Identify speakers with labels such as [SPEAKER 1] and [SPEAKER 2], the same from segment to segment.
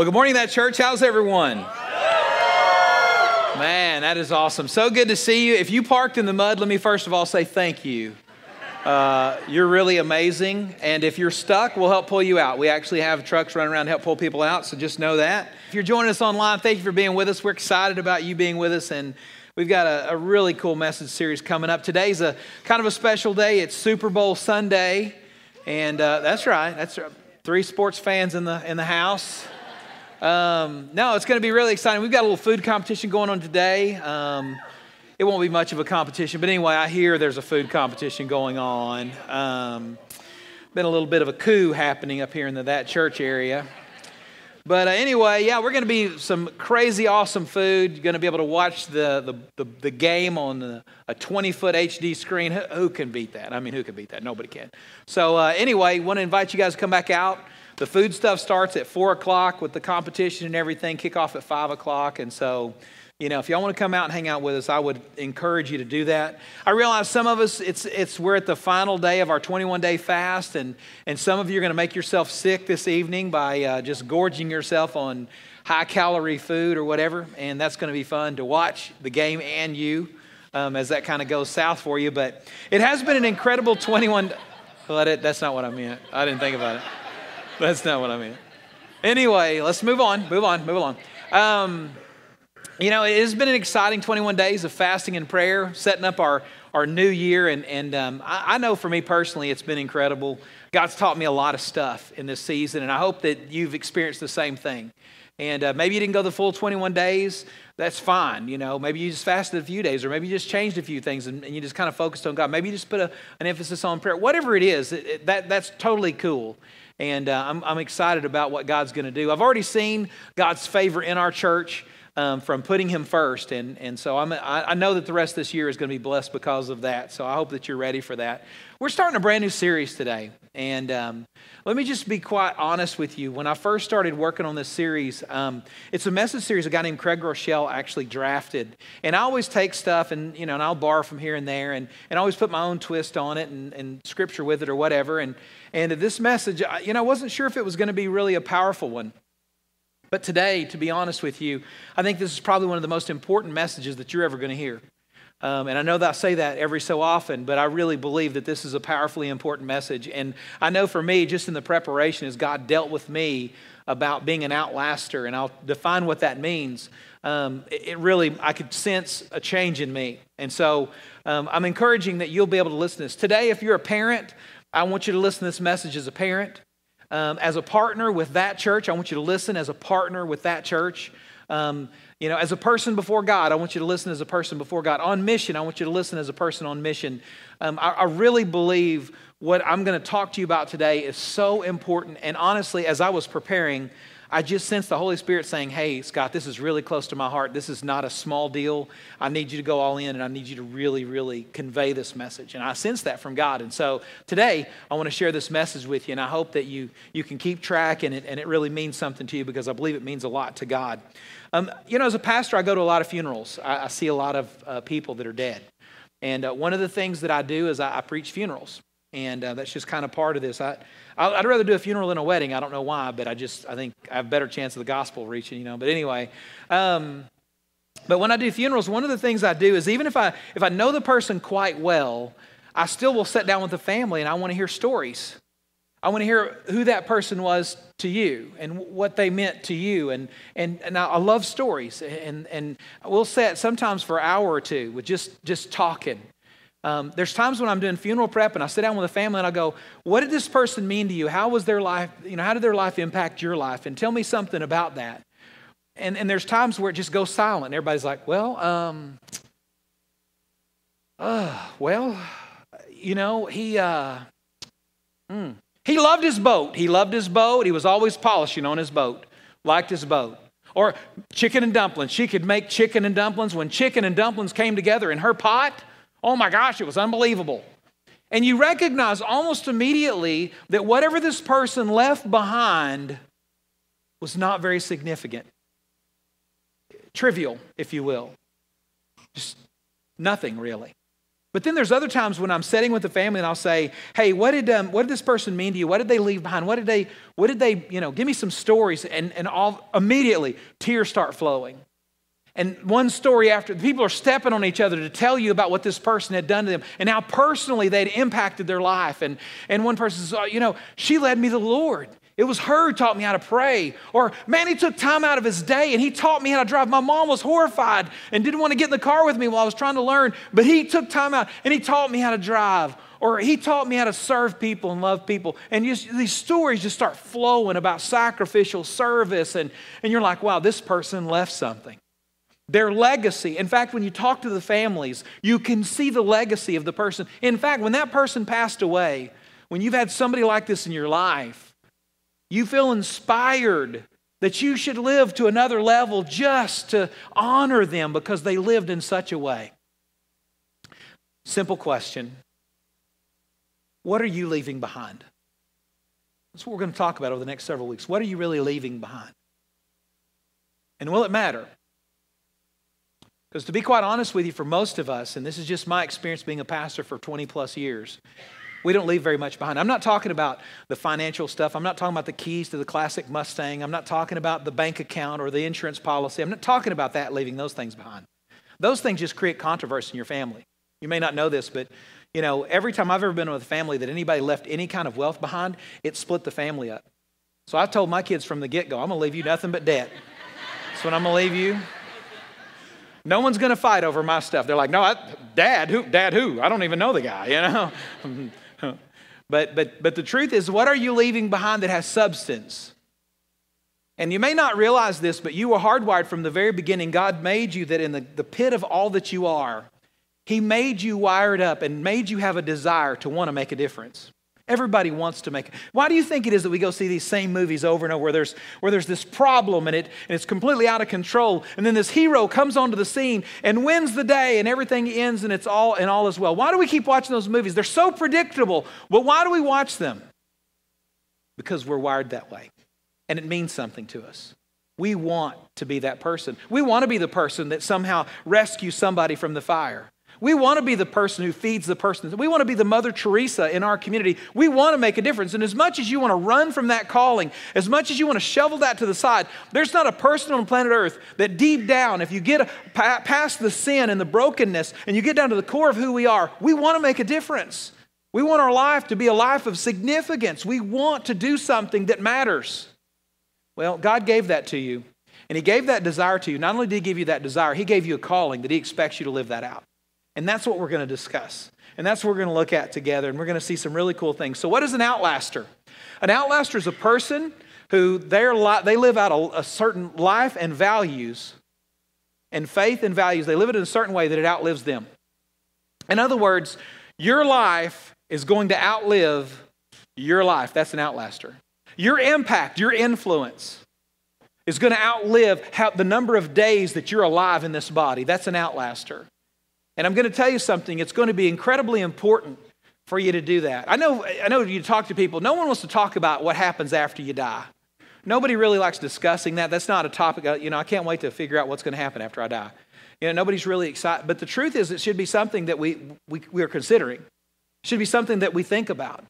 [SPEAKER 1] Well, good morning, that church. How's everyone? Man, that is awesome. So good to see you. If you parked in the mud, let me first of all say thank you. Uh, you're really amazing. And if you're stuck, we'll help pull you out. We actually have trucks running around to help pull people out, so just know that. If you're joining us online, thank you for being with us. We're excited about you being with us, and we've got a, a really cool message series coming up. Today's a kind of a special day. It's Super Bowl Sunday, and uh, that's right. That's right. three sports fans in the in the house. Um, no, it's going to be really exciting. We've got a little food competition going on today. Um, it won't be much of a competition, but anyway, I hear there's a food competition going on. Um, been a little bit of a coup happening up here in the, that church area. But uh, anyway, yeah, we're going to be some crazy awesome food. You're going to be able to watch the, the, the, the game on the, a 20 foot HD screen. Who, who, can beat that? I mean, who can beat that? Nobody can. So, uh, anyway, want to invite you guys to come back out. The food stuff starts at 4 o'clock with the competition and everything, kick off at 5 o'clock. And so, you know, if y'all want to come out and hang out with us, I would encourage you to do that. I realize some of us, it's, it's we're at the final day of our 21 day fast, and, and some of you are going to make yourself sick this evening by uh, just gorging yourself on high calorie food or whatever. And that's going to be fun to watch the game and you um, as that kind of goes south for you. But it has been an incredible 21. Well, that's not what I meant. I didn't think about it. That's not what I mean. Anyway, let's move on, move on, move along. Um, you know, it has been an exciting 21 days of fasting and prayer, setting up our, our new year. And, and um, I, I, know for me personally, it's been incredible. God's taught me a lot of stuff in this season, and I hope that you've experienced the same thing. And uh, maybe you didn't go the full 21 days. That's fine. You know, maybe you just fasted a few days, or maybe you just changed a few things and, and you just kind of focused on God. Maybe you just put a, an emphasis on prayer. Whatever it is, it, it, that, that's totally cool and uh, I'm, I'm, excited about what God's going to do. I've already seen God's favor in our church um, from putting Him first, and, and so I'm, I, I know that the rest of this year is going to be blessed because of that. So I hope that you're ready for that. We're starting a brand new series today, and um, let me just be quite honest with you. When I first started working on this series, um, it's a message series a guy named Craig Groeschel actually drafted. And I always take stuff and, you know, and I'll borrow from here and there and, and always put my own twist on it and, and scripture with it or whatever. And, and this message, you know, I wasn't sure if it was going to be really a powerful one. But today, to be honest with you, I think this is probably one of the most important messages that you're ever going to hear. Um, and I know that I say that every so often, but I really believe that this is a powerfully important message. And I know for me, just in the preparation, as God dealt with me about being an outlaster, and I'll define what that means. Um, it, it, really, I could sense a change in me. And so um, I'm encouraging that you'll be able to listen to this. Today, if you're a parent, I want you to listen to this message as a parent. Um, as a partner with that church, I want you to listen as a partner with that church. You know, as a person before God, I want you to listen as a person before God. On mission, I want you to listen as a person on mission. Um, I, I really believe what I'm going to talk to you about today is so important. And honestly, as I was preparing, I just sensed the Holy Spirit saying, Hey, Scott, this is really close to my heart. This is not a small deal. I need you to go all in and I need you to really, really convey this message. And I sense that from God. And so today, I want to share this message with you. And I hope that you, you can keep track and it, and it really means something to you because I believe it means a lot to God. Um, you know, as a pastor, I go to a lot of funerals. I, I see a lot of uh, people that are dead. And uh, one of the things that I do is I, I preach funerals. And uh, that's just kind of part of this. I, I'd rather do a funeral than a wedding. I don't know why, but I just, I think I have better chance of the gospel reaching, you know. But anyway, um, but when I do funerals, one of the things I do is even if I, if I know the person quite well, I still will sit down with the family and I want to hear stories. I want to hear who that person was to you and what they meant to you. And, and, and I love stories. And, and we'll sit sometimes for an hour or two with just, just talking. Um, there's times when I'm doing funeral prep and I sit down with a family and I go, What did this person mean to you? How was their life? You know, how did their life impact your life? And tell me something about that. And, and there's times where it just goes silent. Everybody's like, Well, um, uh, well, you know, he, uh, mm, he loved his boat. He loved his boat. He was always polishing on his boat, liked his boat. Or chicken and dumplings. She could make chicken and dumplings. When chicken and dumplings came together in her pot, oh my gosh, it was unbelievable. And you recognize almost immediately that whatever this person left behind was not very significant. Trivial, if you will. Just nothing really. But then there's other times when I'm sitting with the family and I'll say, "Hey, what did um, what did this person mean to you? What did they leave behind? What did they what did they you know? Give me some stories." And and all immediately tears start flowing. And one story after, people are stepping on each other to tell you about what this person had done to them and how personally they'd impacted their life. And, and one person says, oh, You know, she led me to the Lord. It was her who taught me how to pray. Or, man, he took time out of his day and he taught me how to drive. My mom was horrified and didn't want to get in the car with me while I was trying to learn, but he took time out and he taught me how to drive. Or he taught me how to serve people and love people. And these stories just start flowing about sacrificial service. And, and you're like, wow, this person left something their legacy. In fact, when you talk to the families, you can see the legacy of the person. In fact, when that person passed away, when you've had somebody like this in your life, you feel inspired that you should live to another level just to honor them because they lived in such a way. Simple question What are you leaving behind? That's what we're going to talk about over the next several weeks. What are you really leaving behind? And will it matter? Because to be quite honest with you, for most of us, and this is just my experience being a pastor for 20 plus years, we don't leave very much behind. I'm not talking about the financial stuff. I'm not talking about the keys to the classic Mustang. I'm not talking about the bank account or the insurance policy. I'm not talking about that, leaving those things behind. Those things just create controversy in your family. You may not know this, but you know, every time I've ever been with a family that anybody left any kind of wealth behind, it split the family up. So I've told my kids from the get go, I'm gonna leave you nothing but debt. That's what I'm gonna leave you. No one's going to fight over my stuff. They're like, no, I, dad, who? Dad, who? I don't even know the guy, you know? but, but, but the truth is, what are you leaving behind that has substance? And you may not realize this, but you were hardwired from the very beginning. God made you that in the, the pit of all that you are, He made you wired up and made you have a desire to want to make a difference. Everybody wants to make it. Why do you think it is that we go see these same movies over and over where there's, where there's this problem and, it, and it's completely out of control, and then this hero comes onto the scene and wins the day and everything ends and it's all and all is well? Why do we keep watching those movies? They're so predictable, but why do we watch them? Because we're wired that way. And it means something to us. We want to be that person. We want to be the person that somehow rescues somebody from the fire. We want to be the person who feeds the person. We want to be the Mother Teresa in our community. We want to make a difference. And as much as you want to run from that calling, as much as you want to shovel that to the side, there's not a person on planet Earth that deep down, if you get past the sin and the brokenness and you get down to the core of who we are, we want to make a difference. We want our life to be a life of significance. We want to do something that matters. Well, God gave that to you. And He gave that desire to you. Not only did He give you that desire, He gave you a calling that He expects you to live that out. And that's what we're going to discuss. And that's what we're going to look at together. And we're going to see some really cool things. So, what is an outlaster? An outlaster is a person who they live out a, a certain life and values and faith and values. They live it in a certain way that it outlives them. In other words, your life is going to outlive your life. That's an outlaster. Your impact, your influence is going to outlive how, the number of days that you're alive in this body. That's an outlaster. And I'm going to tell you something, it's going to be incredibly important for you to do that. I know, I know you talk to people, no one wants to talk about what happens after you die. Nobody really likes discussing that. That's not a topic. Uh, you know, I can't wait to figure out what's going to happen after I die. You know, nobody's really excited. But the truth is, it should be something that we, we, we are considering. It should be something that we think about.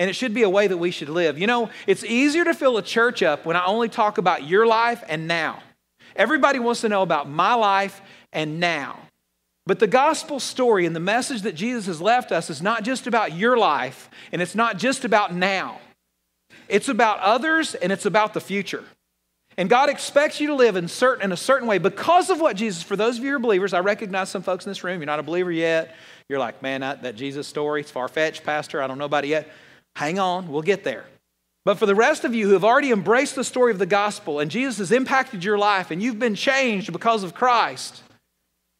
[SPEAKER 1] And it should be a way that we should live. You know, it's easier to fill a church up when I only talk about your life and now. Everybody wants to know about my life and now. But the gospel story and the message that Jesus has left us is not just about your life and it's not just about now. It's about others and it's about the future. And God expects you to live in, certain, in a certain way because of what Jesus, for those of you who are believers, I recognize some folks in this room, you're not a believer yet. You're like, man, that, that Jesus story, it's far fetched, Pastor. I don't know about it yet. Hang on, we'll get there. But for the rest of you who have already embraced the story of the gospel and Jesus has impacted your life and you've been changed because of Christ,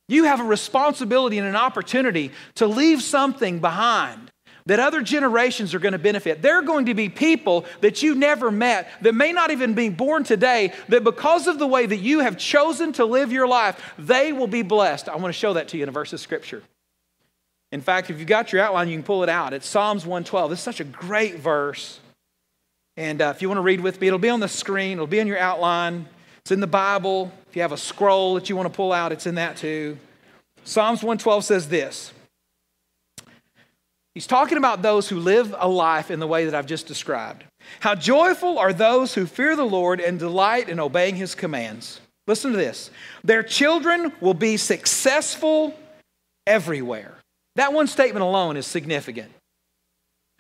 [SPEAKER 1] you have a responsibility and an opportunity to leave something behind that other generations are going to benefit. There are going to be people that you never met that may not even be born today, that because of the way that you have chosen to live your life, they will be blessed. I want to show that to you in a verse of scripture. In fact, if you've got your outline, you can pull it out. It's Psalms 112. This is such a great verse. And uh, if you want to read with me, it'll be on the screen, it'll be on your outline. It's in the Bible. If you have a scroll that you want to pull out, it's in that too. Psalms 112 says this He's talking about those who live a life in the way that I've just described. How joyful are those who fear the Lord and delight in obeying his commands. Listen to this. Their children will be successful everywhere. That one statement alone is significant.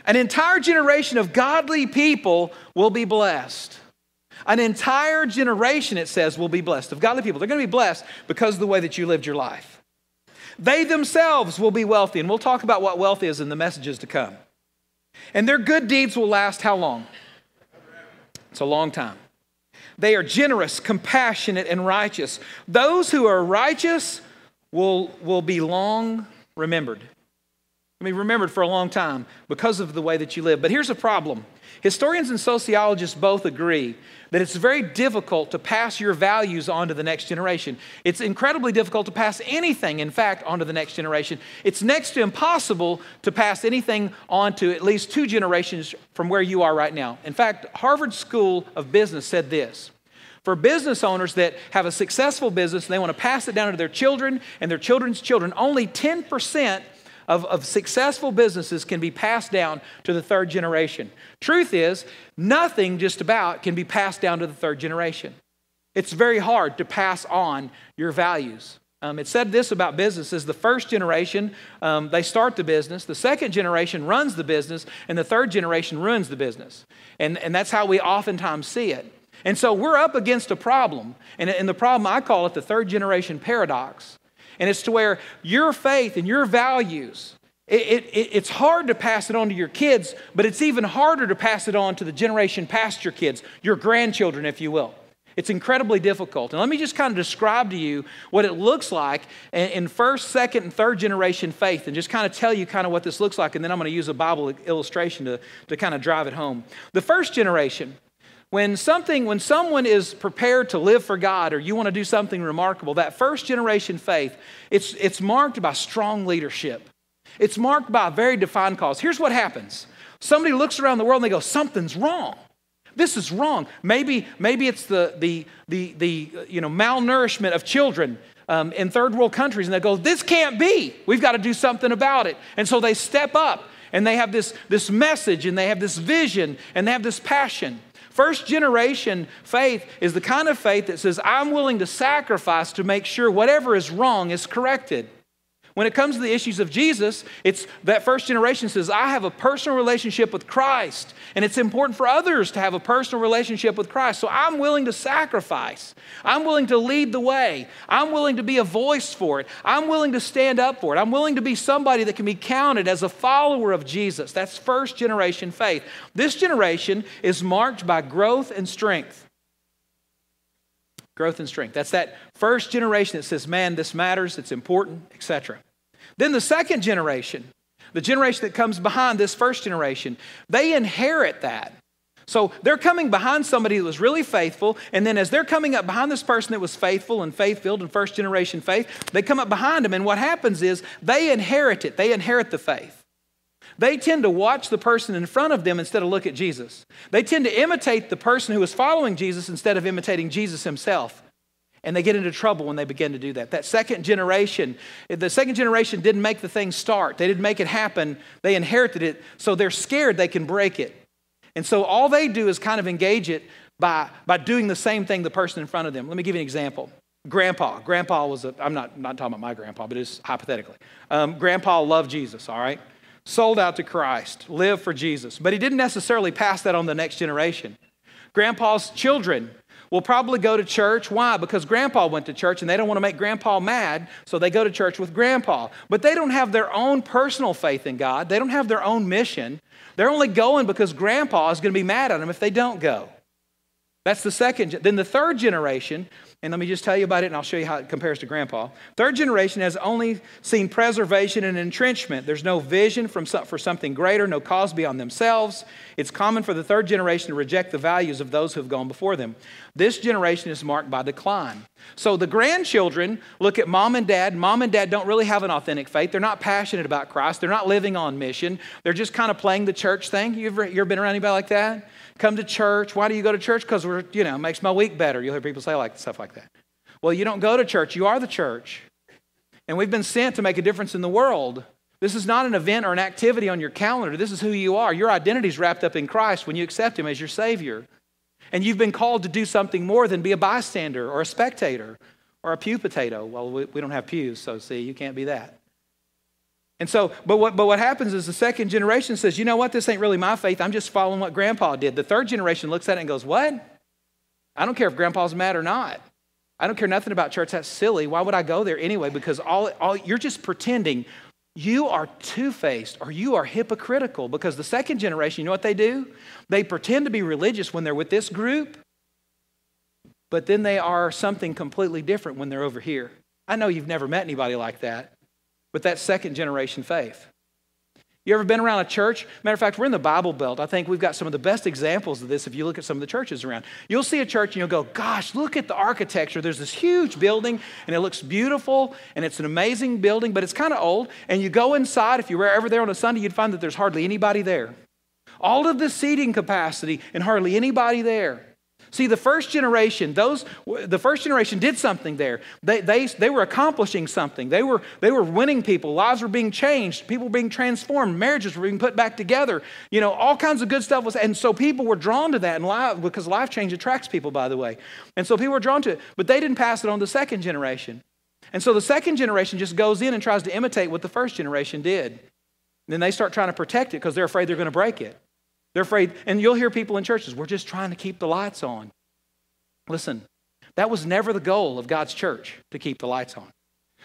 [SPEAKER 1] An entire generation of godly people will be blessed. An entire generation, it says, will be blessed of godly people. They're going to be blessed because of the way that you lived your life. They themselves will be wealthy, and we'll talk about what wealth is in the messages to come. And their good deeds will last how long? It's a long time. They are generous, compassionate, and righteous. Those who are righteous will, will be long remembered. I mean, remembered for a long time because of the way that you live. But here's a problem historians and sociologists both agree that it's very difficult to pass your values on to the next generation. It's incredibly difficult to pass anything, in fact, on to the next generation. It's next to impossible to pass anything on to at least two generations from where you are right now. In fact, Harvard School of Business said this. For business owners that have a successful business and they want to pass it down to their children and their children's children, only 10% of, of successful businesses can be passed down to the third generation. Truth is, nothing just about can be passed down to the third generation. It's very hard to pass on your values. Um, it said this about businesses the first generation, um, they start the business, the second generation runs the business, and the third generation ruins the business. And, and that's how we oftentimes see it. And so we're up against a problem. And, and the problem, I call it the third generation paradox. And it's to where your faith and your values, it, it, it's hard to pass it on to your kids, but it's even harder to pass it on to the generation past your kids, your grandchildren, if you will. It's incredibly difficult. And let me just kind of describe to you what it looks like in first, second, and third generation faith and just kind of tell you kind of what this looks like. And then I'm going to use a Bible illustration to, to kind of drive it home. The first generation, when something, when someone is prepared to live for God or you want to do something remarkable, that first generation faith, it's, it's marked by strong leadership. It's marked by a very defined cause. Here's what happens. Somebody looks around the world and they go, something's wrong. This is wrong. Maybe, maybe it's the, the, the, the you know, malnourishment of children um, in third world countries, and they go, This can't be. We've got to do something about it. And so they step up and they have this, this message and they have this vision and they have this passion. First generation faith is the kind of faith that says, I'm willing to sacrifice to make sure whatever is wrong is corrected. When it comes to the issues of Jesus, it's that first generation says, I have a personal relationship with Christ, and it's important for others to have a personal relationship with Christ. So I'm willing to sacrifice. I'm willing to lead the way. I'm willing to be a voice for it. I'm willing to stand up for it. I'm willing to be somebody that can be counted as a follower of Jesus. That's first generation faith. This generation is marked by growth and strength growth and strength. That's that first generation that says, man, this matters, it's important, etc. Then the second generation, the generation that comes behind this first generation, they inherit that. So they're coming behind somebody that was really faithful, and then as they're coming up behind this person that was faithful and faith filled and first generation faith, they come up behind them, and what happens is they inherit it. They inherit the faith. They tend to watch the person in front of them instead of look at Jesus. They tend to imitate the person who is following Jesus instead of imitating Jesus himself. And they get into trouble when they begin to do that. That second generation, the second generation didn't make the thing start. They didn't make it happen. They inherited it, so they're scared they can break it. And so all they do is kind of engage it by, by doing the same thing the person in front of them. Let me give you an example. Grandpa. Grandpa was a, I'm not, not talking about my grandpa, but it's hypothetically. Um, grandpa loved Jesus, all right? Sold out to Christ, lived for Jesus. But he didn't necessarily pass that on the next generation. Grandpa's children will probably go to church. Why? Because grandpa went to church and they don't want to make grandpa mad, so they go to church with grandpa. But they don't have their own personal faith in God, they don't have their own mission. They're only going because grandpa is going to be mad at them if they don't go. That's the second. Then the third generation, and let me just tell you about it and I'll show you how it compares to grandpa. Third generation has only seen preservation and entrenchment. There's no vision from, for something greater, no cause beyond themselves. It's common for the third generation to reject the values of those who have gone before them. This generation is marked by decline. So the grandchildren look at mom and dad. Mom and dad don't really have an authentic faith. They're not passionate about Christ. They're not living on mission. They're just kind of playing the church thing. You ever, you ever been around anybody like that? come to church. Why do you go to church? Because we're, you know, makes my week better. You'll hear people say like stuff like that. Well, you don't go to church, you are the church. And we've been sent to make a difference in the world. This is not an event or an activity on your calendar. This is who you are. Your identity is wrapped up in Christ when you accept Him as your Savior. And you've been called to do something more than be a bystander or a spectator or a pew potato. Well, we, we don't have pews, so see, you can't be that. And so, but what, but what happens is the second generation says, you know what, this ain't really my faith. I'm just following what grandpa did. The third generation looks at it and goes, what? I don't care if grandpa's mad or not. I don't care nothing about church. That's silly. Why would I go there anyway? Because all, all you're just pretending you are two faced or you are hypocritical because the second generation, you know what they do? They pretend to be religious when they're with this group, but then they are something completely different when they're over here. I know you've never met anybody like that, but that's second generation faith. You ever been around a church? Matter of fact, we're in the Bible Belt. I think we've got some of the best examples of this if you look at some of the churches around. You'll see a church and you'll go, gosh, look at the architecture. There's this huge building and it looks beautiful and it's an amazing building, but it's kind of old. And you go inside, if you were ever there on a Sunday, you'd find that there's hardly anybody there. All of the seating capacity and hardly anybody there. See, the first generation, those, the first generation did something there. They, they, they were accomplishing something. They were, they were winning people. Lives were being changed. People were being transformed. Marriages were being put back together. You know, all kinds of good stuff was, and so people were drawn to that and life, because life change attracts people, by the way. And so people were drawn to it, but they didn't pass it on to the second generation. And so the second generation just goes in and tries to imitate what the first generation did. And then they start trying to protect it because they're afraid they're going to break it. They're afraid, and you'll hear people in churches, we're just trying to keep the lights on. Listen, that was never the goal of God's church to keep the lights on.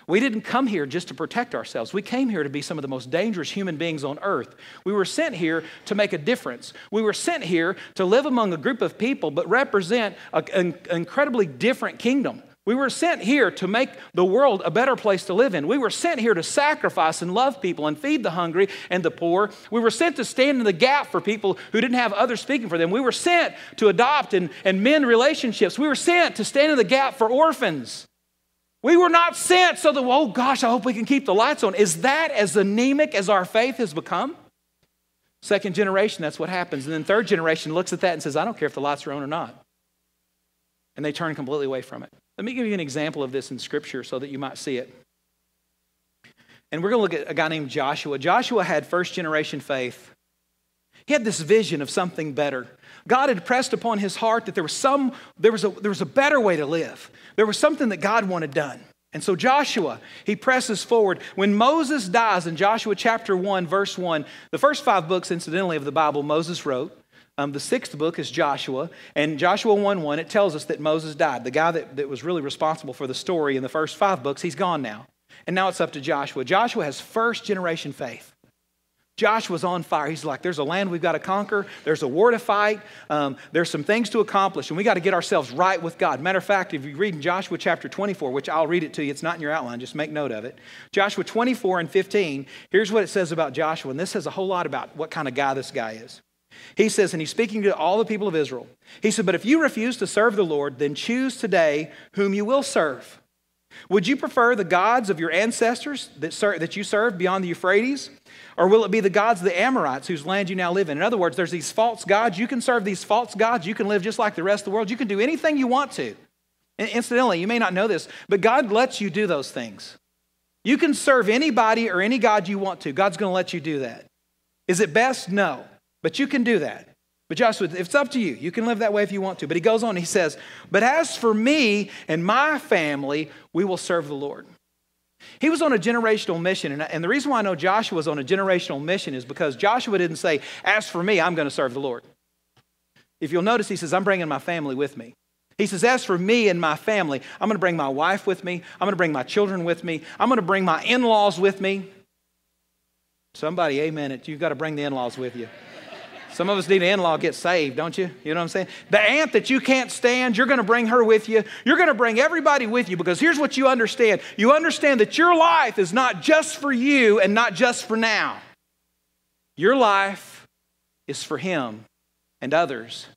[SPEAKER 1] We didn't come here just to protect ourselves. We came here to be some of the most dangerous human beings on earth. We were sent here to make a difference. We were sent here to live among a group of people but represent an incredibly different kingdom. We were sent here to make the world a better place to live in. We were sent here to sacrifice and love people and feed the hungry and the poor. We were sent to stand in the gap for people who didn't have others speaking for them. We were sent to adopt and, and mend relationships. We were sent to stand in the gap for orphans. We were not sent so that, oh gosh, I hope we can keep the lights on. Is that as anemic as our faith has become? Second generation, that's what happens. And then third generation looks at that and says, I don't care if the lights are on or not. And they turn completely away from it. Let me give you an example of this in Scripture so that you might see it. And we're going to look at a guy named Joshua. Joshua had first generation faith. He had this vision of something better. God had pressed upon his heart that there was some there was a there was a better way to live. There was something that God wanted done. And so Joshua, he presses forward. When Moses dies in Joshua chapter 1 verse 1, the first 5 books incidentally of the Bible Moses wrote. Um, the sixth book is Joshua, and Joshua 1 1, it tells us that Moses died. The guy that, that was really responsible for the story in the first five books, he's gone now. And now it's up to Joshua. Joshua has first generation faith. Joshua's on fire. He's like, there's a land we've got to conquer, there's a war to fight, um, there's some things to accomplish, and we got to get ourselves right with God. Matter of fact, if you read in Joshua chapter 24, which I'll read it to you, it's not in your outline, just make note of it. Joshua 24 and 15, here's what it says about Joshua, and this says a whole lot about what kind of guy this guy is. He says, and he's speaking to all the people of Israel. He said, But if you refuse to serve the Lord, then choose today whom you will serve. Would you prefer the gods of your ancestors that, ser- that you served beyond the Euphrates? Or will it be the gods of the Amorites whose land you now live in? In other words, there's these false gods. You can serve these false gods. You can live just like the rest of the world. You can do anything you want to. And incidentally, you may not know this, but God lets you do those things. You can serve anybody or any God you want to. God's going to let you do that. Is it best? No. But you can do that. But Joshua, it's up to you. You can live that way if you want to. But he goes on, he says, But as for me and my family, we will serve the Lord. He was on a generational mission. And the reason why I know Joshua was on a generational mission is because Joshua didn't say, As for me, I'm going to serve the Lord. If you'll notice, he says, I'm bringing my family with me. He says, As for me and my family, I'm going to bring my wife with me. I'm going to bring my children with me. I'm going to bring my in laws with me. Somebody, amen it. You've got to bring the in laws with you. Some of us need an in law get saved, don't you? You know what I'm saying? The aunt that you can't stand, you're going to bring her with you. You're going to bring everybody with you because here's what you understand you understand that your life is not just for you and not just for now. Your life is for Him and others.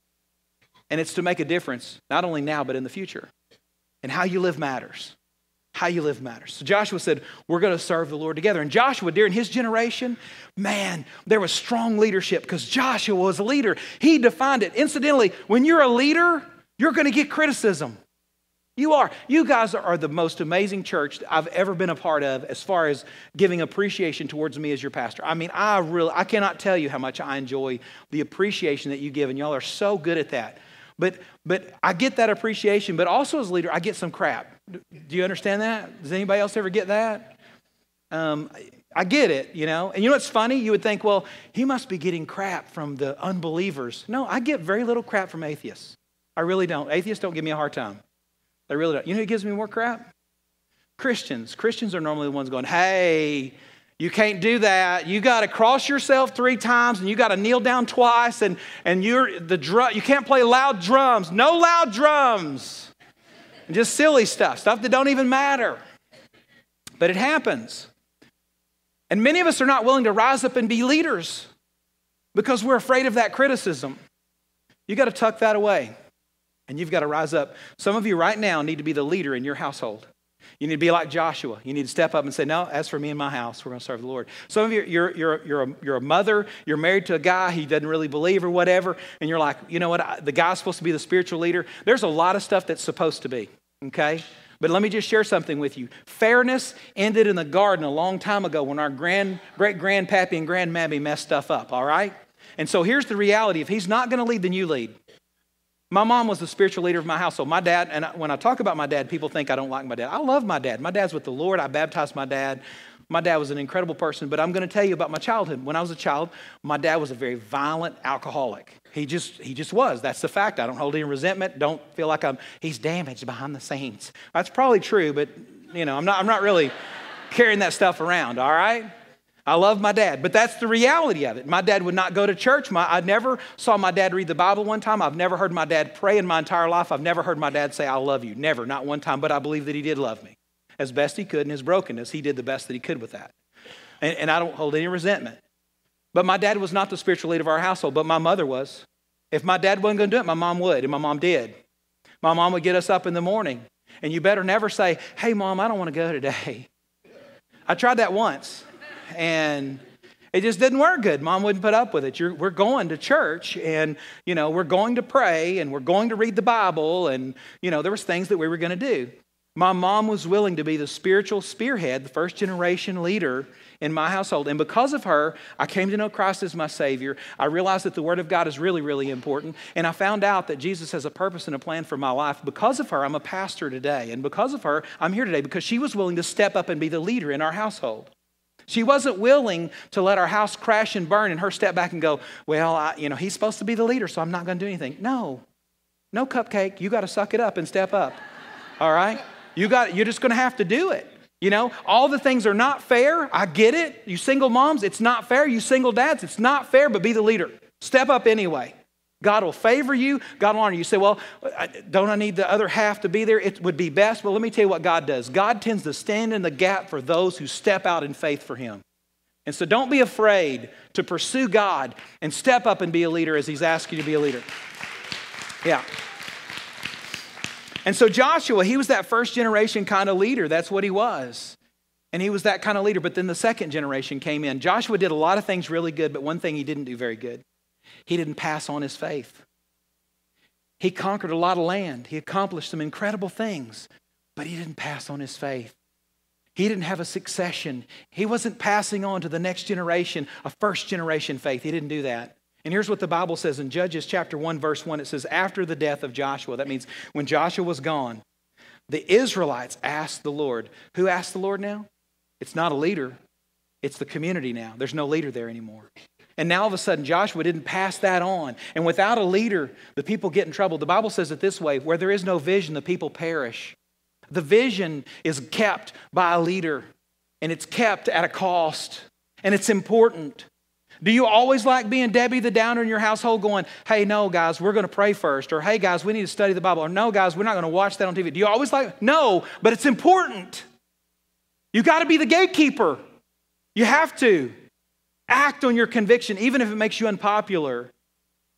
[SPEAKER 1] And it's to make a difference, not only now, but in the future. And how you live matters. How you live matters. So Joshua said, We're going to serve the Lord together. And Joshua, during his generation, man, there was strong leadership because Joshua was a leader. He defined it. Incidentally, when you're a leader, you're going to get criticism. You are. You guys are the most amazing church I've ever been a part of as far as giving appreciation towards me as your pastor. I mean, I really, I cannot tell you how much I enjoy the appreciation that you give, and y'all are so good at that. But, but I get that appreciation, but also as a leader, I get some crap. Do you understand that? Does anybody else ever get that? Um, I get it, you know. And you know what's funny? You would think, well, he must be getting crap from the unbelievers. No, I get very little crap from atheists. I really don't. Atheists don't give me a hard time. They really don't. You know who gives me more crap? Christians. Christians are normally the ones going, hey, you can't do that. You got to cross yourself three times and you got to kneel down twice and, and you're the drum, you can't play loud drums. No loud drums. And just silly stuff, stuff that don't even matter. But it happens. And many of us are not willing to rise up and be leaders because we're afraid of that criticism. You got to tuck that away and you've got to rise up. Some of you right now need to be the leader in your household. You need to be like Joshua. You need to step up and say, No, as for me and my house, we're going to serve the Lord. Some of you, you're, you're, you're, a, you're a mother, you're married to a guy, he doesn't really believe or whatever, and you're like, You know what? The guy's supposed to be the spiritual leader. There's a lot of stuff that's supposed to be, okay? But let me just share something with you. Fairness ended in the garden a long time ago when our grand, great grandpappy and grandmammy messed stuff up, all right? And so here's the reality if he's not going to lead, then you lead. My mom was the spiritual leader of my household. My dad, and when I talk about my dad, people think I don't like my dad. I love my dad. My dad's with the Lord. I baptized my dad. My dad was an incredible person, but I'm going to tell you about my childhood. When I was a child, my dad was a very violent alcoholic. He just he just was. That's the fact. I don't hold any resentment. Don't feel like I'm he's damaged behind the scenes. That's probably true, but you know, I'm not I'm not really carrying that stuff around, all right? I love my dad, but that's the reality of it. My dad would not go to church. My, I never saw my dad read the Bible one time. I've never heard my dad pray in my entire life. I've never heard my dad say, I love you. Never, not one time, but I believe that he did love me. As best he could in his brokenness, he did the best that he could with that. And, and I don't hold any resentment. But my dad was not the spiritual leader of our household, but my mother was. If my dad wasn't going to do it, my mom would, and my mom did. My mom would get us up in the morning, and you better never say, Hey, mom, I don't want to go today. I tried that once and it just didn't work good. Mom wouldn't put up with it. You're, we're going to church and, you know, we're going to pray and we're going to read the Bible and, you know, there was things that we were going to do. My mom was willing to be the spiritual spearhead, the first generation leader in my household. And because of her, I came to know Christ as my Savior. I realized that the Word of God is really, really important. And I found out that Jesus has a purpose and a plan for my life. Because of her, I'm a pastor today. And because of her, I'm here today because she was willing to step up and be the leader in our household. She wasn't willing to let our house crash and burn and her step back and go, Well, I, you know, he's supposed to be the leader, so I'm not going to do anything. No, no cupcake. You got to suck it up and step up. All right? You got, you're just going to have to do it. You know, all the things are not fair. I get it. You single moms, it's not fair. You single dads, it's not fair, but be the leader. Step up anyway. God will favor you. God will honor you. You say, well, don't I need the other half to be there? It would be best. Well, let me tell you what God does. God tends to stand in the gap for those who step out in faith for Him. And so don't be afraid to pursue God and step up and be a leader as He's asked you to be a leader. Yeah. And so Joshua, he was that first generation kind of leader. That's what he was. And he was that kind of leader. But then the second generation came in. Joshua did a lot of things really good, but one thing he didn't do very good he didn't pass on his faith. He conquered a lot of land, he accomplished some incredible things, but he didn't pass on his faith. He didn't have a succession. He wasn't passing on to the next generation a first generation faith. He didn't do that. And here's what the Bible says in Judges chapter 1 verse 1 it says after the death of Joshua that means when Joshua was gone the Israelites asked the Lord. Who asked the Lord now? It's not a leader. It's the community now. There's no leader there anymore. And now all of a sudden, Joshua didn't pass that on. And without a leader, the people get in trouble. The Bible says it this way where there is no vision, the people perish. The vision is kept by a leader, and it's kept at a cost, and it's important. Do you always like being Debbie the Downer in your household going, hey, no, guys, we're going to pray first? Or hey, guys, we need to study the Bible? Or no, guys, we're not going to watch that on TV? Do you always like, no, but it's important. You got to be the gatekeeper. You have to. Act on your conviction, even if it makes you unpopular.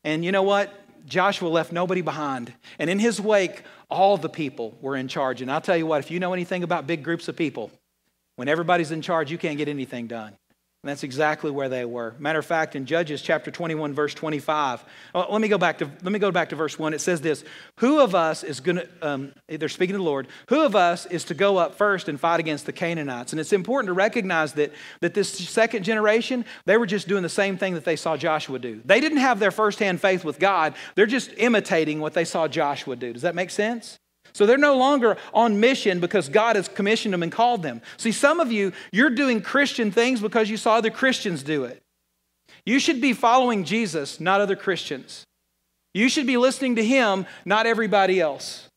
[SPEAKER 1] And you know what? Joshua left nobody behind. And in his wake, all the people were in charge. And I'll tell you what, if you know anything about big groups of people, when everybody's in charge, you can't get anything done. And that's exactly where they were. Matter of fact, in Judges chapter 21, verse 25, oh, let me go back to let me go back to verse 1. It says this: Who of us is going to? Um, they're speaking to the Lord. Who of us is to go up first and fight against the Canaanites? And it's important to recognize that that this second generation they were just doing the same thing that they saw Joshua do. They didn't have their firsthand faith with God. They're just imitating what they saw Joshua do. Does that make sense? So they're no longer on mission because God has commissioned them and called them. See, some of you, you're doing Christian things because you saw other Christians do it. You should be following Jesus, not other Christians. You should be listening to Him, not everybody else.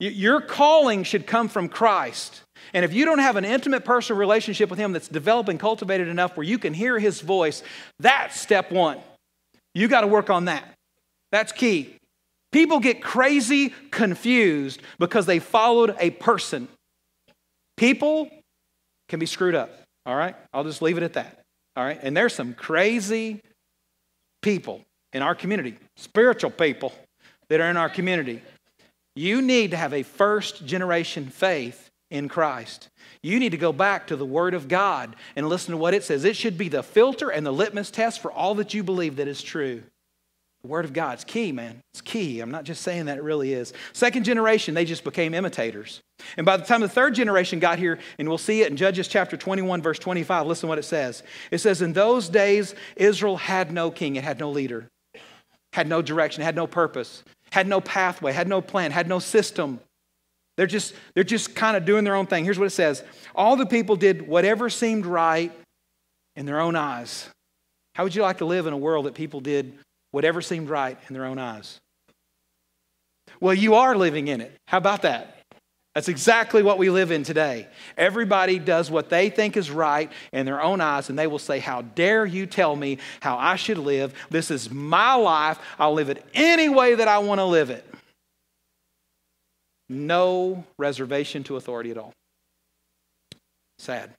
[SPEAKER 1] Your calling should come from Christ. And if you don't have an intimate personal relationship with Him that's developed and cultivated enough where you can hear His voice, that's step one. You got to work on that. That's key. People get crazy confused because they followed a person. People can be screwed up, all right? I'll just leave it at that, all right? And there's some crazy people in our community, spiritual people that are in our community. You need to have a first generation faith in Christ. You need to go back to the Word of God and listen to what it says. It should be the filter and the litmus test for all that you believe that is true. The Word of God's key, man. It's key. I'm not just saying that it really is. Second generation, they just became imitators. And by the time the third generation got here, and we'll see it in Judges chapter 21, verse 25, listen what it says. It says, In those days, Israel had no king, it had no leader, had no direction, had no purpose, had no pathway, had no plan, had no system. They're just, they're just kind of doing their own thing. Here's what it says All the people did whatever seemed right in their own eyes. How would you like to live in a world that people did whatever seemed right in their own eyes. Well, you are living in it. How about that? That's exactly what we live in today. Everybody does what they think is right in their own eyes, and they will say, How dare you tell me how I should live? This is my life. I'll live it any way that I want to live it. No reservation to authority at all. Sad.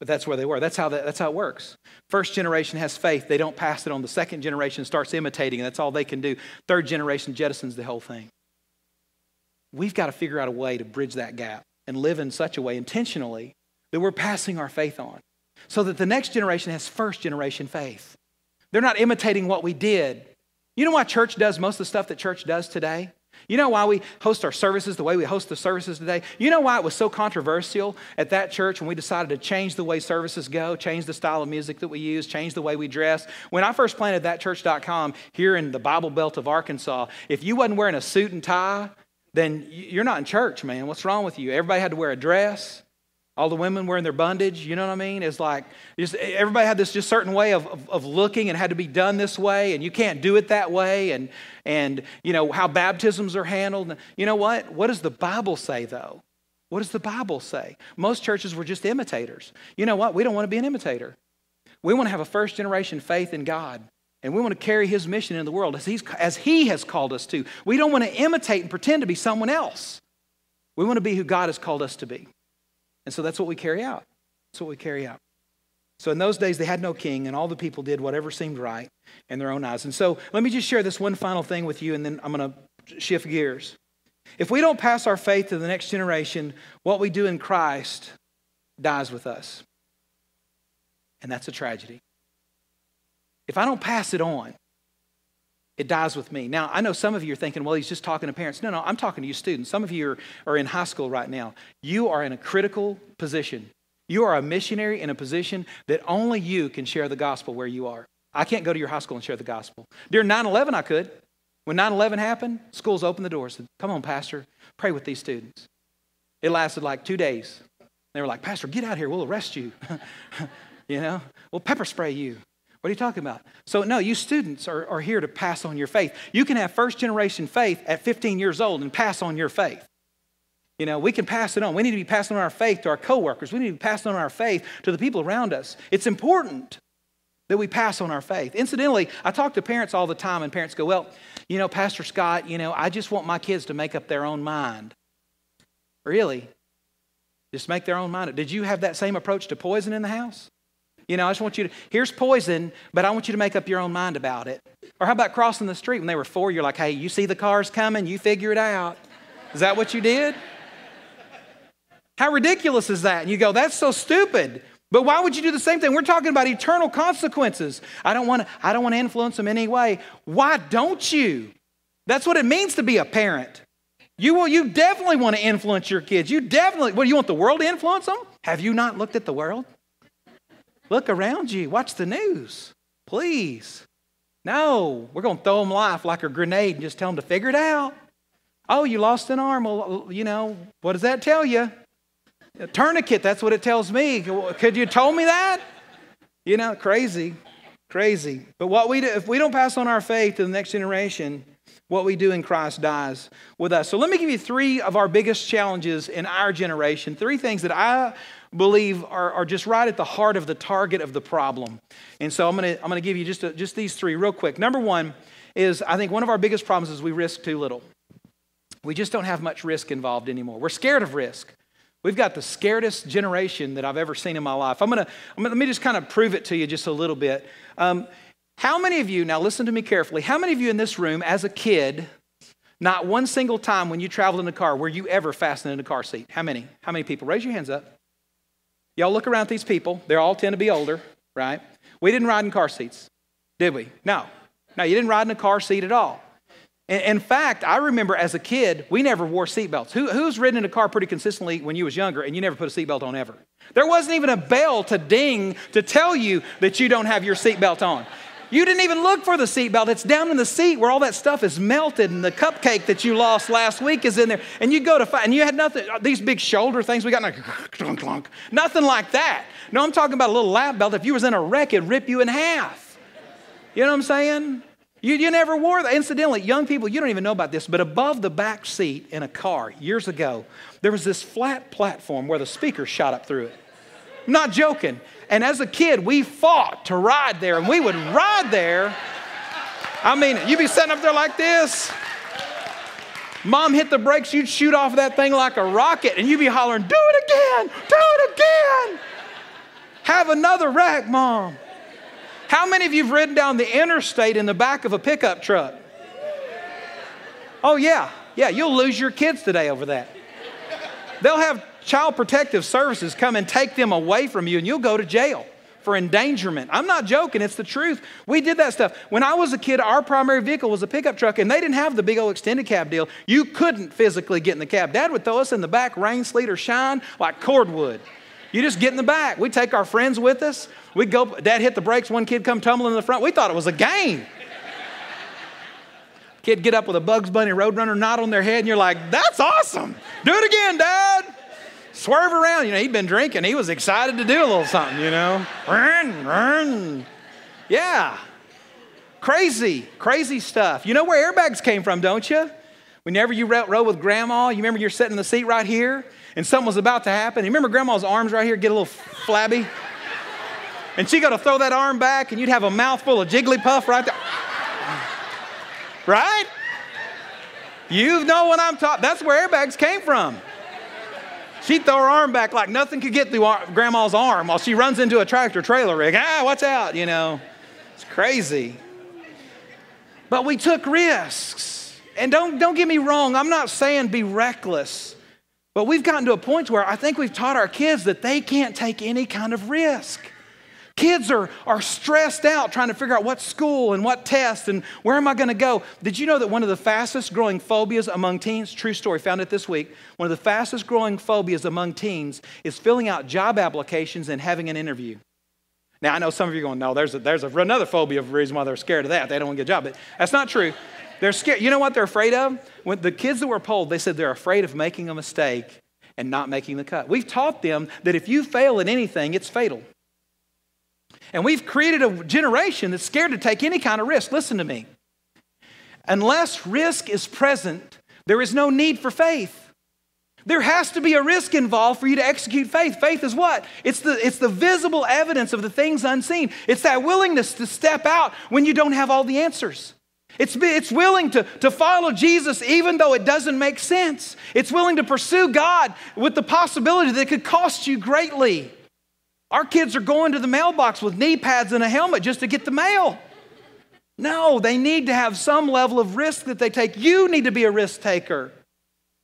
[SPEAKER 1] But that's where they were. That's how, that, that's how it works. First generation has faith. They don't pass it on. The second generation starts imitating, and that's all they can do. Third generation jettisons the whole thing. We've got to figure out a way to bridge that gap and live in such a way intentionally that we're passing our faith on so that the next generation has first generation faith. They're not imitating what we did. You know why church does most of the stuff that church does today? You know why we host our services the way we host the services today? You know why it was so controversial at that church when we decided to change the way services go, change the style of music that we use, change the way we dress? When I first planted thatchurch.com here in the Bible Belt of Arkansas, if you wasn't wearing a suit and tie, then you're not in church, man. What's wrong with you? Everybody had to wear a dress. All the women wearing their bondage, you know what I mean? It's like just everybody had this just certain way of, of, of, looking and had to be done this way, and you can't do it that way, and and you know how baptisms are handled. You know what? What does the Bible say though? What does the Bible say? Most churches were just imitators. You know what? We don't want to be an imitator. We want to have a first generation faith in God. And we want to carry his mission in the world as, he's, as he has called us to. We don't want to imitate and pretend to be someone else. We want to be who God has called us to be. And so that's what we carry out. That's what we carry out. So in those days, they had no king, and all the people did whatever seemed right in their own eyes. And so let me just share this one final thing with you, and then I'm going to shift gears. If we don't pass our faith to the next generation, what we do in Christ dies with us. And that's a tragedy. If I don't pass it on, it dies with me. Now, I know some of you are thinking, well, he's just talking to parents. No, no, I'm talking to you students. Some of you are, are in high school right now. You are in a critical position. You are a missionary in a position that only you can share the gospel where you are. I can't go to your high school and share the gospel. During 9 11, I could. When 9 11 happened, schools opened the doors and said, Come on, Pastor, pray with these students. It lasted like two days. They were like, Pastor, get out here, we'll arrest you. you know, we'll pepper spray you. What are you talking about? So, no, you students are, are here to pass on your faith. You can have first generation faith at 15 years old and pass on your faith. You know, we can pass it on. We need to be passing on our faith to our coworkers. We need to be passing on our faith to the people around us. It's important that we pass on our faith. Incidentally, I talk to parents all the time, and parents go, Well, you know, Pastor Scott, you know, I just want my kids to make up their own mind. Really? Just make their own mind. Did you have that same approach to poison in the house? You know, I just want you to, here's poison, but I want you to make up your own mind about it. Or how about crossing the street when they were four? You're like, hey, you see the cars coming, you figure it out. Is that what you did? How ridiculous is that? And you go, that's so stupid. But why would you do the same thing? We're talking about eternal consequences. I don't want to, I don't want to influence them in any way. Why don't you? That's what it means to be a parent. You will you definitely want to influence your kids. You definitely what do you want the world to influence them? Have you not looked at the world? Look around you. Watch the news. Please. No, we're going to throw them life like a grenade and just tell them to figure it out. Oh, you lost an arm. Well, you know, what does that tell you? A tourniquet, that's what it tells me. Could you told me that? You know, crazy, crazy. But what we do, if we don't pass on our faith to the next generation, what we do in Christ dies with us. So let me give you three of our biggest challenges in our generation, three things that I believe are, are just right at the heart of the target of the problem. And so I'm going to I'm going to give you just, a, just these three real quick. Number one is I think one of our biggest problems is we risk too little. We just don't have much risk involved anymore. We're scared of risk. We've got the scaredest generation that I've ever seen in my life. I'm gonna, I'm gonna let me just kind of prove it to you just a little bit. Um, how many of you, now listen to me carefully, how many of you in this room as a kid, not one single time when you traveled in a car, were you ever fastened in a car seat? How many? How many people? Raise your hands up. Y'all look around at these people. They all tend to be older, right? We didn't ride in car seats, did we? No. No, you didn't ride in a car seat at all. In fact, I remember as a kid, we never wore seatbelts. Who, who's ridden in a car pretty consistently when you was younger and you never put a seatbelt on ever? There wasn't even a bell to ding to tell you that you don't have your seatbelt on. You didn't even look for the seatbelt. It's down in the seat where all that stuff is melted and the cupcake that you lost last week is in there. And you go to find, and you had nothing, uh, these big shoulder things we got, like, clunk, clunk, nothing like that. No, I'm talking about a little lap belt. If you was in a wreck, it'd rip you in half. You know what I'm saying? You, you never wore that. Incidentally, young people, you don't even know about this, but above the back seat in a car years ago, there was this flat platform where the speaker shot up through it. I'm not joking. And as a kid, we fought to ride there, and we would ride there. I mean, you'd be sitting up there like this. Mom hit the brakes, you'd shoot off that thing like a rocket, and you'd be hollering, Do it again, do it again. Have another wreck, Mom. How many of you have ridden down the interstate in the back of a pickup truck? Oh, yeah, yeah, you'll lose your kids today over that. They'll have Child Protective Services come and take them away from you, and you'll go to jail for endangerment. I'm not joking, it's the truth. We did that stuff. When I was a kid, our primary vehicle was a pickup truck, and they didn't have the big old extended cab deal. You couldn't physically get in the cab. Dad would throw us in the back, rain, sleet, or shine, like cordwood. You just get in the back. We'd take our friends with us. We'd go, Dad hit the brakes, one kid come tumbling in the front. We thought it was a game. Kid get up with a Bugs Bunny Roadrunner knot on their head, and you're like, that's awesome. Do it again, Dad swerve around. You know, he'd been drinking. He was excited to do a little something, you know. Run, run. Yeah. Crazy, crazy stuff. You know where airbags came from, don't you? Whenever you rode with grandma, you remember you're sitting in the seat right here and something was about to happen. You remember grandma's arms right here get a little flabby? And she got to throw that arm back and you'd have a mouthful of Jigglypuff right there. Right? You know what I'm talking. That's where airbags came from. She'd throw her arm back like nothing could get through grandma's arm while she runs into a tractor trailer rig. Ah, watch out, you know. It's crazy. But we took risks. And don't, don't get me wrong, I'm not saying be reckless. But we've gotten to a point where I think we've taught our kids that they can't take any kind of risk. Kids are, are stressed out trying to figure out what school and what test and where am I going to go. Did you know that one of the fastest growing phobias among teens, true story, found it this week, one of the fastest growing phobias among teens is filling out job applications and having an interview. Now, I know some of you are going, no, there's, a, there's a, another phobia of reason why they're scared of that. They don't want to get a job. But that's not true. They're scared. You know what they're afraid of? When the kids that were polled, they said they're afraid of making a mistake and not making the cut. We've taught them that if you fail at anything, it's fatal. And we've created a generation that's scared to take any kind of risk. Listen to me. Unless risk is present, there is no need for faith. There has to be a risk involved for you to execute faith. Faith is what? It's the, it's the visible evidence of the things unseen. It's that willingness to step out when you don't have all the answers. It's, it's willing to, to follow Jesus even though it doesn't make sense. It's willing to pursue God with the possibility that it could cost you greatly. Our kids are going to the mailbox with knee pads and a helmet just to get the mail. No, they need to have some level of risk that they take. You need to be a risk taker.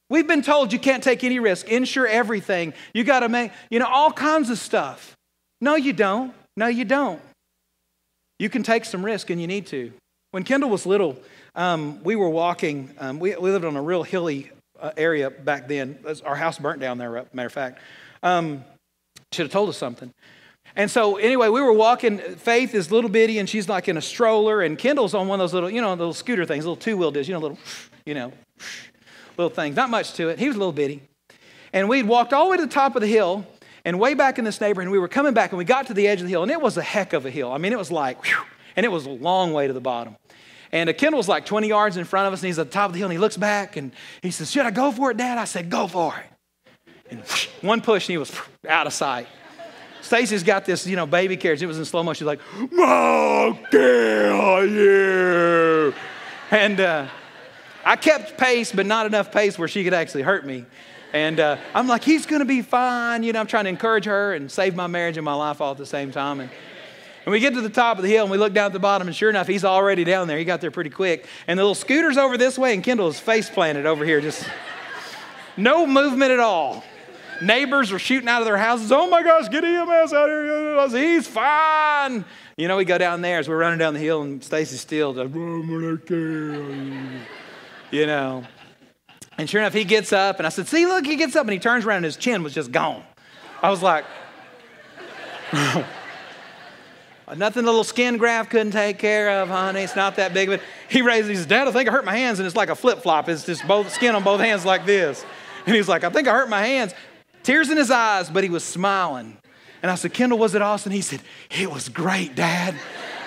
[SPEAKER 1] We've been told you can't take any risk, insure everything. You got to make, you know, all kinds of stuff. No, you don't. No, you don't. You can take some risk and you need to. When Kendall was little, um, we were walking. Um, we, we, lived on a real hilly uh, area back then. Our house burnt down there, matter of fact. Um, should have told us something. And so, anyway, we were walking. Faith is little bitty, and she's like in a stroller, and Kendall's on one of those little, you know, little scooter things, little two wheel discs, you know, little, you know, little things. Not much to it. He was a little bitty. And we'd walked all the way to the top of the hill, and way back in this neighborhood, and we were coming back, and we got to the edge of the hill, and it was a heck of a hill. I mean, it was like, whew, and it was a long way to the bottom. And uh, Kendall was like 20 yards in front of us, and he's at the top of the hill, and he looks back, and he says, Should I go for it, Dad? I said, Go for it. And whoosh, one push, and he was out of sight. Stacy's got this, you know, baby carriage. It was in slow motion. She's like, I'll kill you. And uh, I kept pace, but not enough pace where she could actually hurt me. And uh, I'm like, he's going to be fine. You know, I'm trying to encourage her and save my marriage and my life all at the same time. And, and we get to the top of the hill and we look down at the bottom, and sure enough, he's already down there. He got there pretty quick. And the little scooter's over this way, and Kendall is face planted over here, just no movement at all. Neighbors are shooting out of their houses. Oh my gosh, get EMS out of here. He's fine. You know, we go down there as we're running down the hill, and Stacy's still, oh, like, you know. And sure enough, he gets up, and I said, See, look, he gets up, and he turns around, and his chin was just gone. I was like, Nothing the little skin graft couldn't take care of, honey. It's not that big of it. He raises, his Dad, I think I hurt my hands, and it's like a flip flop. It's just both skin on both hands like this. And he's like, I think I hurt my hands. Tears in his eyes, but he was smiling. And I said, Kendall, was it awesome? He said, It was great, Dad.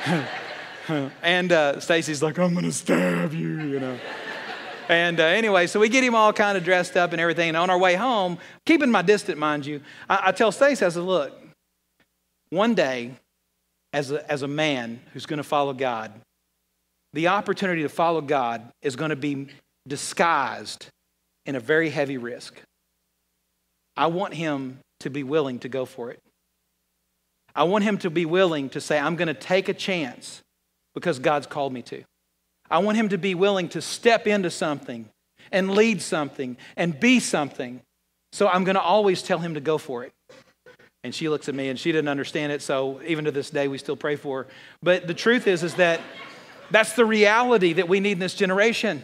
[SPEAKER 1] and uh, Stacy's like, I'm going to stab you, you know. And uh, anyway, so we get him all kind of dressed up and everything. And on our way home, keeping my distance, mind you, I, I tell Stacy, I said, look, one day, as a, as a man who's going to follow God, the opportunity to follow God is going to be disguised in a very heavy risk. I want him to be willing to go for it. I want him to be willing to say, I'm going to take a chance because God's called me to. I want him to be willing to step into something and lead something and be something. So I'm going to always tell him to go for it. And she looks at me and she didn't understand it. So even to this day, we still pray for her. But the truth is, is that that's the reality that we need in this generation.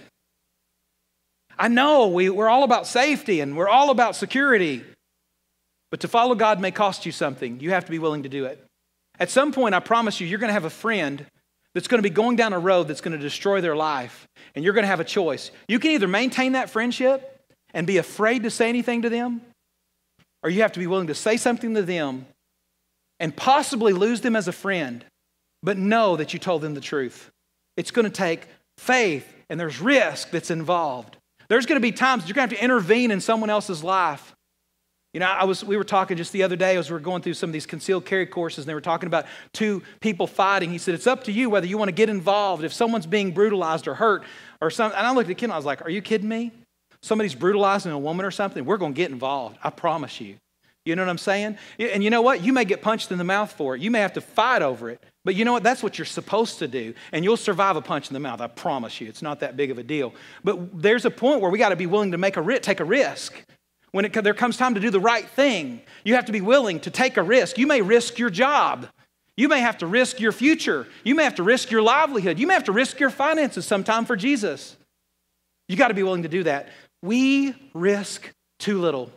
[SPEAKER 1] I know we, we're all about safety and we're all about security. But to follow God may cost you something. You have to be willing to do it. At some point, I promise you, you're going to have a friend that's going to be going down a road that's going to destroy their life. And you're going to have a choice. You can either maintain that friendship and be afraid to say anything to them, or you have to be willing to say something to them and possibly lose them as a friend, but know that you told them the truth. It's going to take faith, and there's risk that's involved. There's going to be times you're going to have to intervene in someone else's life. You know, I was, we were talking just the other day as we were going through some of these concealed carry courses, and they were talking about two people fighting. He said, It's up to you whether you want to get involved. If someone's being brutalized or hurt or something. And I looked at Ken, I was like, Are you kidding me? Somebody's brutalizing a woman or something, we're going to get involved. I promise you. You know what I'm saying? And you know what? You may get punched in the mouth for it. You may have to fight over it. But you know what? That's what you're supposed to do. And you'll survive a punch in the mouth. I promise you. It's not that big of a deal. But there's a point where we got to be willing to make a take a risk. When it, there comes time to do the right thing, you have to be willing to take a risk. You may risk your job. You may have to risk your future. You may have to risk your livelihood. You may have to risk your finances sometime for Jesus. You got to be willing to do that. We risk too little.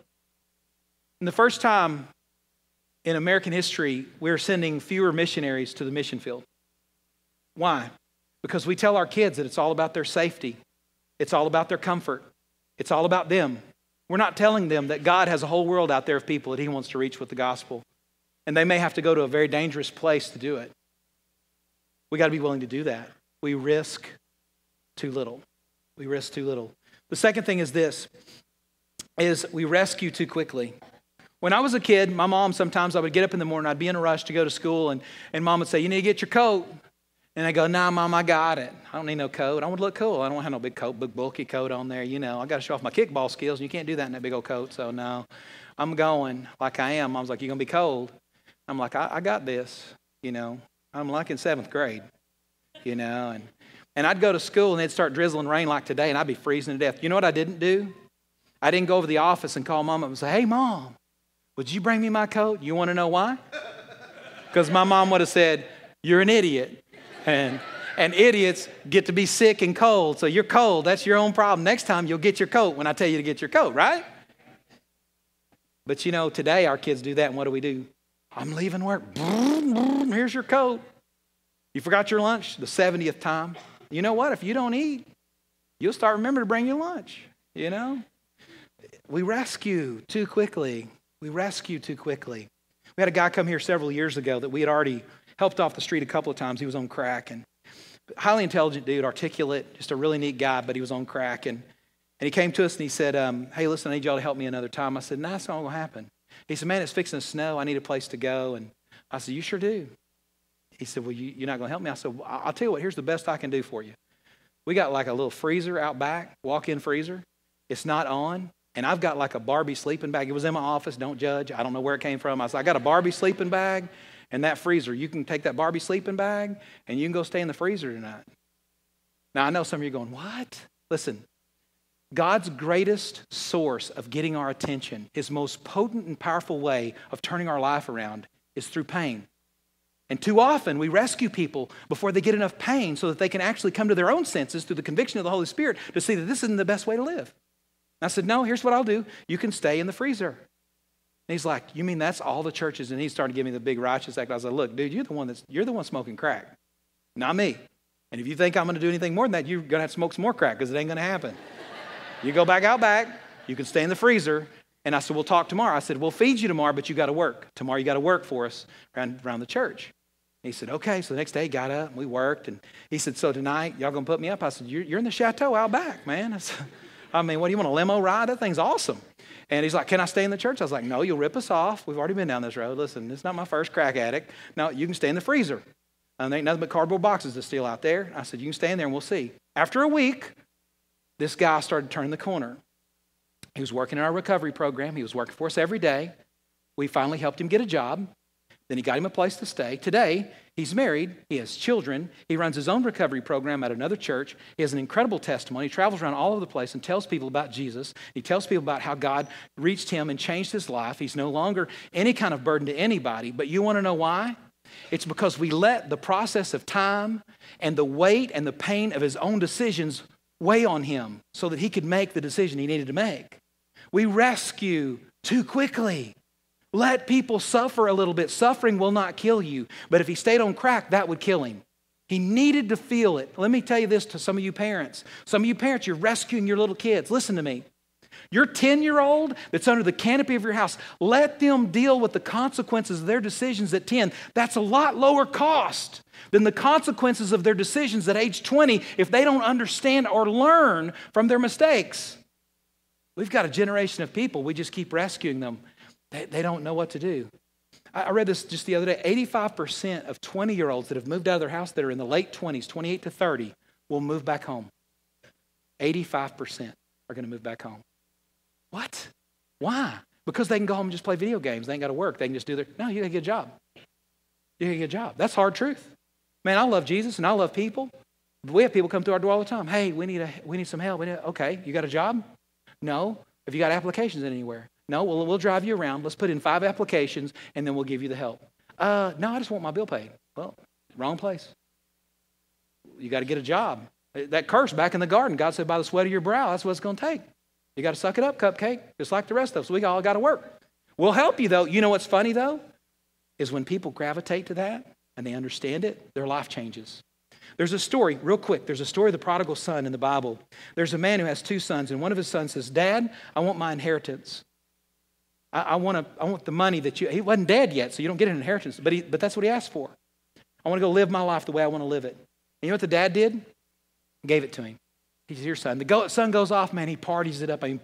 [SPEAKER 1] And the first time in American history, we're sending fewer missionaries to the mission field. Why? Because we tell our kids that it's all about their safety, it's all about their comfort, it's all about them. We're not telling them that God has a whole world out there of people that He wants to reach with the gospel. And they may have to go to a very dangerous place to do it. We got to be willing to do that. We risk too little. We risk too little. The second thing is this is we rescue too quickly. When I was a kid, my mom sometimes I would get up in the morning, I'd be in a rush to go to school, and, and mom would say, You need to get your coat. And I go, nah, mom, I got it. I don't need no coat. I want to look cool. I don't have no big coat, big bulky coat on there. You know, I got to show off my kickball skills, and you can't do that in that big old coat. So no, I'm going like I am. Mom's like, You're gonna be cold? I'm like, I, I got this. You know, I'm like in seventh grade. You know, and and I'd go to school and it'd start drizzling rain like today, and I'd be freezing to death. You know what I didn't do? I didn't go over to the office and call mom and say, hey, mom, would you bring me my coat? You want to know why? Because my mom would have said, You're an idiot. And, and idiots get to be sick and cold. So you're cold. That's your own problem. Next time you'll get your coat when I tell you to get your coat, right? But you know, today our kids do that, and what do we do? I'm leaving work. Here's your coat. You forgot your lunch the 70th time. You know what? If you don't eat, you'll start remembering to bring your lunch, you know? We rescue too quickly. We rescue too quickly. We had a guy come here several years ago that we had already helped off the street a couple of times. He was on crack and highly intelligent dude, articulate, just a really neat guy, but he was on crack. And, and he came to us and he said, um, Hey, listen, I need y'all to help me another time. I said, Nah, that's not going to happen. He said, Man, it's fixing to snow. I need a place to go. And I said, You sure do. He said, Well, you, are not going to help me? I said, well, I'll tell you what, here's the best I can do for you. We got like a little freezer out back, walk in freezer. It's not on. And I've got like a Barbie sleeping bag. It was in my office. Don't judge. I don't know where it came from. I said, I got a Barbie sleeping bag and that freezer. You can take that Barbie sleeping bag and you can go stay in the freezer tonight. Now, I know some of you are going, What? Listen, God's greatest source of getting our attention, his most potent and powerful way of turning our life around, is through pain. And too often we rescue people before they get enough pain so that they can actually come to their own senses through the conviction of the Holy Spirit to see that this isn't the best way to live. I said, No, here's what I'll do. You can stay in the freezer. And he's like, You mean that's all the churches? And he started giving me the big righteous act. I was like, Look, dude, you're the one that's you're the one smoking crack, not me. And if you think I'm going to do anything more than that, you're going to have to smoke some more crack because it ain't going to happen. you go back out back, you can stay in the freezer. And I said, We'll talk tomorrow. I said, We'll feed you tomorrow, but you got to work. Tomorrow you got to work for us around, around the church. He said, Okay. So the next day he got up and we worked. And he said, So tonight, y'all going to put me up? I said, You're, you're in the chateau out back, man. I, said, I mean, what do you want, a limo ride? That thing's awesome. And he's like, Can I stay in the church? I was like, No, you'll rip us off. We've already been down this road. Listen, it's not my first crack addict. No, you can stay in the freezer. And there ain't nothing but cardboard boxes to steal out there. I said, You can stay in there and we'll see. After a week, this guy started turning the corner. He was working in our recovery program. He was working for us every day. We finally helped him get a job. Then he got him a place to stay. Today, he's married. He has children. He runs his own recovery program at another church. He has an incredible testimony. He travels around all over the place and tells people about Jesus. He tells people about how God reached him and changed his life. He's no longer any kind of burden to anybody. But you want to know why? It's because we let the process of time and the weight and the pain of his own decisions weigh on him so that he could make the decision he needed to make. We rescue too quickly. Let people suffer a little bit. Suffering will not kill you. But if he stayed on crack, that would kill him. He needed to feel it. Let me tell you this to some of you parents. Some of you parents, you're rescuing your little kids. Listen to me. Your 10 year old that's under the canopy of your house, let them deal with the consequences of their decisions at 10. That's a lot lower cost than the consequences of their decisions at age 20 if they don't understand or learn from their mistakes. We've got a generation of people, we just keep rescuing them. They, they don't know what to do. I, I read this just the other day 85% of 20 year olds that have moved out of their house that are in the late 20s, 28 to 30, will move back home. 85% are going to move back home. What? Why? Because they can go home and just play video games. They ain't got to work. They can just do their. No, you got get a job. You got get a job. That's hard truth. Man, I love Jesus and I love people. We have people come through our door all the time. Hey, we need, a, we need some help. We Need okay, you got a job? No. Have you got applications anywhere? No. Well, we'll drive you around. Let's put in five applications and then we'll give you the help. Uh, no, I just want my bill paid. Well, wrong place. You got to get a job. That curse back in the garden, God said, by the sweat of your brow, that's what it's going to take. You got to suck it up, cupcake, just like the rest of us. We all got to work. We'll help you, though. You know what's funny, though? Is when people gravitate to that and they understand it, their life changes. There's a story, real quick. There's a story of the prodigal son in the Bible. There's a man who has two sons, and one of his sons says, Dad, I want my inheritance. I, I, want, I want the money that you, he wasn't dead yet, so you don't get an inheritance, but, he, but that's what he asked for. I want to go live my life the way I want to live it. And you know what the dad did? Gave it to him. He's your son. The son goes off, man, he parties it up. I mean,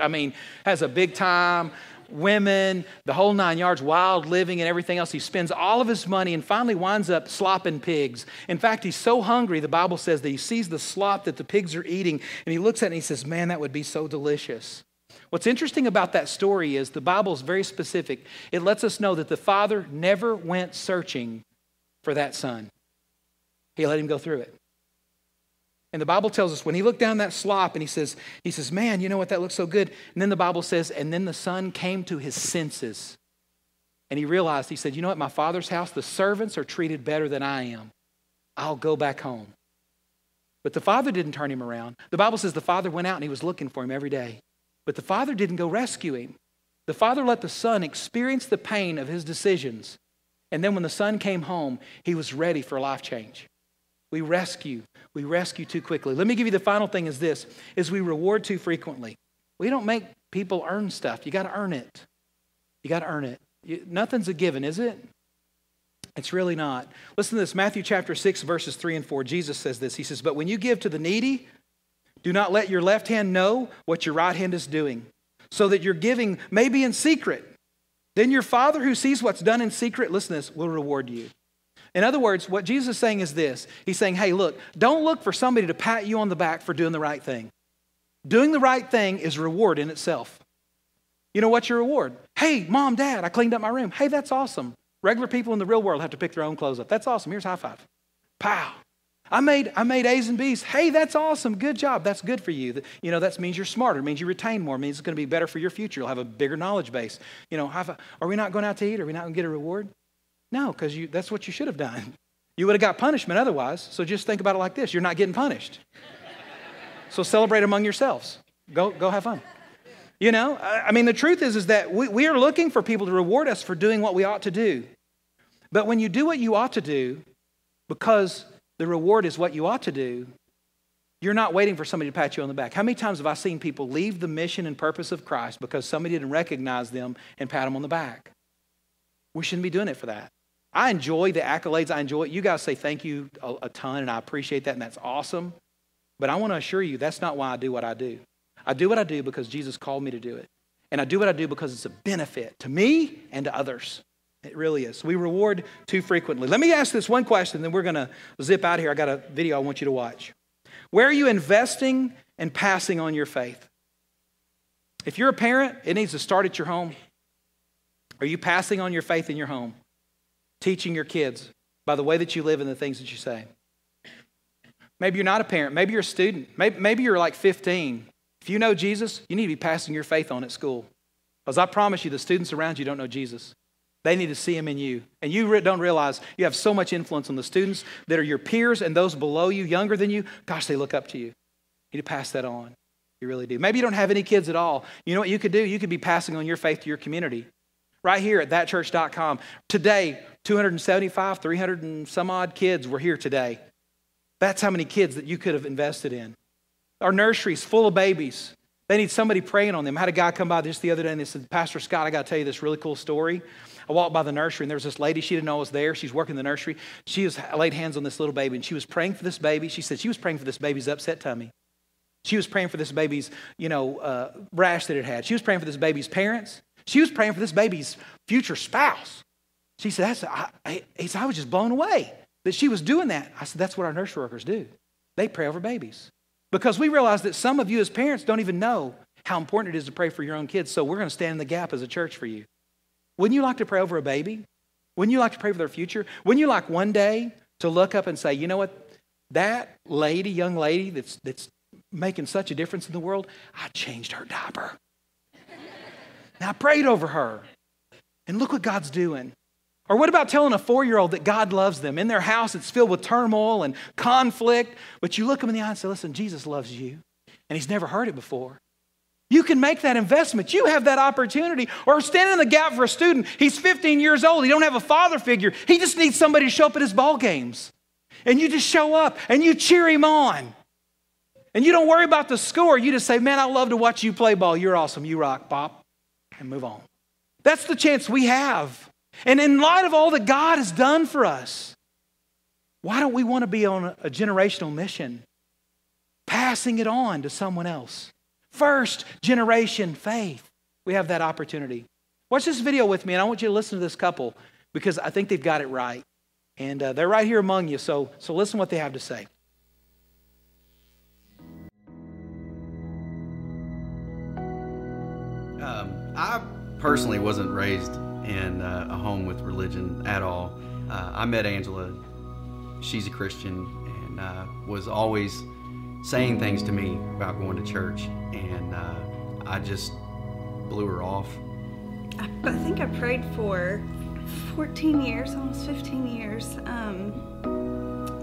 [SPEAKER 1] I mean, has a big time, women, the whole nine yards, wild living and everything else. He spends all of his money and finally winds up slopping pigs. In fact, he's so hungry, the Bible says that he sees the slop that the pigs are eating and he looks at it and he says, Man, that would be so delicious. What's interesting about that story is the Bible is very specific. It lets us know that the father never went searching for that son, he let him go through it. And the Bible tells us when he looked down that slop and he says, he says, man, you know what, that looks so good. And then the Bible says, and then the son came to his senses. And he realized, he said, You know what? My father's house, the servants are treated better than I am. I'll go back home. But the father didn't turn him around. The Bible says the father went out and he was looking for him every day. But the father didn't go rescue him. The father let the son experience the pain of his decisions. And then when the son came home, he was ready for life change. We rescue. We rescue too quickly. Let me give you the final thing is this is we reward too frequently. We don't make people earn stuff. You got to earn it. You got to earn it. You, nothing's a given, is it? It's really not. Listen to this Matthew chapter 6, verses 3 and 4. Jesus says this. He says, But when you give to the needy, do not let your left hand know what your right hand is doing, so that your giving may be in secret. Then your Father who sees what's done in secret, listen this, will reward you. In other words, what Jesus is saying is this He's saying, hey, look, don't look for somebody to pat you on the back for doing the right thing. Doing the right thing is reward in itself. You know what's your reward? Hey, mom, dad, I cleaned up my room. Hey, that's awesome. Regular people in the real world have to pick their own clothes up. That's awesome. Here's high five. Pow. I made, I made A's and B's. Hey, that's awesome. Good job. That's good for you. You know, that means you're smarter. It means you retain more. It means it's going to be better for your future. You'll have a bigger knowledge base. You know, five, are we not going out to eat? Are we not going to get a reward? No, because you that's what you should have done. You would have got punishment otherwise. So just think about it like this you're not getting punished. so celebrate among yourselves. Go, go have fun. You know, I mean, the truth is, is that we, we are looking for people to reward us for doing what we ought to do. But when you do what you ought to do, because the reward is what you ought to do, you're not waiting for somebody to pat you on the back. How many times have I seen people leave the mission and purpose of Christ because somebody didn't recognize them and pat them on the back? We shouldn't be doing it for that. I enjoy the accolades. I enjoy it. You guys say thank you a, a ton, and I appreciate that, and that's awesome. But I want to assure you that's not why I do what I do. I do what I do because Jesus called me to do it. And I do what I do because it's a benefit to me and to others. It really is. We reward too frequently. Let me ask this one question, then we're going to zip out here. I got a video I want you to watch. Where are you investing and passing on your faith? If you're a parent, it needs to start at your home. Are you passing on your faith in your home? Teaching your kids by the way that you live and the things that you say. Maybe you're not a parent. Maybe you're a student. Maybe, maybe you're like 15 if you know Jesus, you need to be passing your faith on at school. Because I promise you, the students around you don't know Jesus. They need to see him in you. And you don't realize you have so much influence on the students that are your peers and those below you, younger than you. Gosh, they look up to you. You need to pass that on. You really do. Maybe you don't have any kids at all. You know what you could do? You could be passing on your faith to your community. Right here at thatchurch.com. Today, 275, 300 and some odd kids were here today. That's how many kids that you could have invested in. Our nursery's full of babies. They need somebody praying on them. I had a guy come by just the other day and he said, Pastor Scott, I got to tell you this really cool story. I walked by the nursery and there was this lady, she didn't know I was there. She's working in the nursery. She was laid hands on this little baby and she was praying for this baby. She said she was praying for this baby's upset tummy. She was praying for this baby's, you know, uh, rash that it had. She was praying for this baby's parents. She was praying for this baby's future spouse. She said, that's, I, I, I was just blown away that she was doing that. I said, that's what our nursery workers do. They pray over babies. Because we realize that some of you as parents don't even know how important it is to pray for your own kids. So we're going to stand in the gap as a church for you. Wouldn't you like to pray over a baby? Wouldn't you like to pray for their future? Wouldn't you like one day to look up and say, you know what? That lady, young lady that's, that's making such a difference in the world, I changed her diaper. now I prayed over her. And look what God's doing. Or what about telling a four year old that God loves them? In their house, it's filled with turmoil and conflict, but you look them in the eye and say, Listen, Jesus loves you. And he's never heard it before. You can make that investment. You have that opportunity. Or stand in the gap for a student. He's 15 years old. He don't have a father figure. He just needs somebody to show up at his ball games. And you just show up and you cheer him on. And you don't worry about the score. You just say, man, I love to watch you play ball. You're awesome. You rock, Pop. And move on. That's the chance we have. And in light of all that God has done for us, why don't we want to be on a generational mission? Passing it on to someone else. First generation faith. We have that opportunity. Watch this video with me, and I want you to listen to this couple because I think they've got it right. And uh, they're right here among you, so, so listen what they have to say.
[SPEAKER 2] Um, I personally wasn't raised in uh, a home with religion at all. Uh, I met Angela. She's a Christian and uh, was always saying things to me about going to church, and uh, I just blew her off.
[SPEAKER 3] I, think I prayed for 14 years, almost 15 years. Um,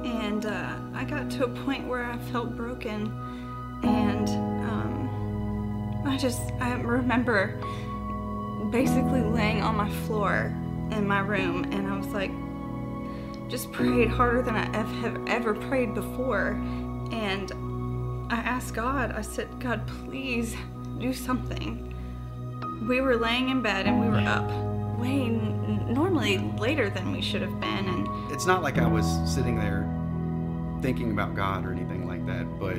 [SPEAKER 3] and uh, I got to a point where I felt broken. And um, I just, I remember basically laying on my floor in my room, and I was like, just prayed harder than I have ever prayed before. And I asked God, I said, God, please do something. We were laying in bed and we were up way n- normally later than we should have been. And
[SPEAKER 2] It's not like I was sitting there thinking about God or anything like that, but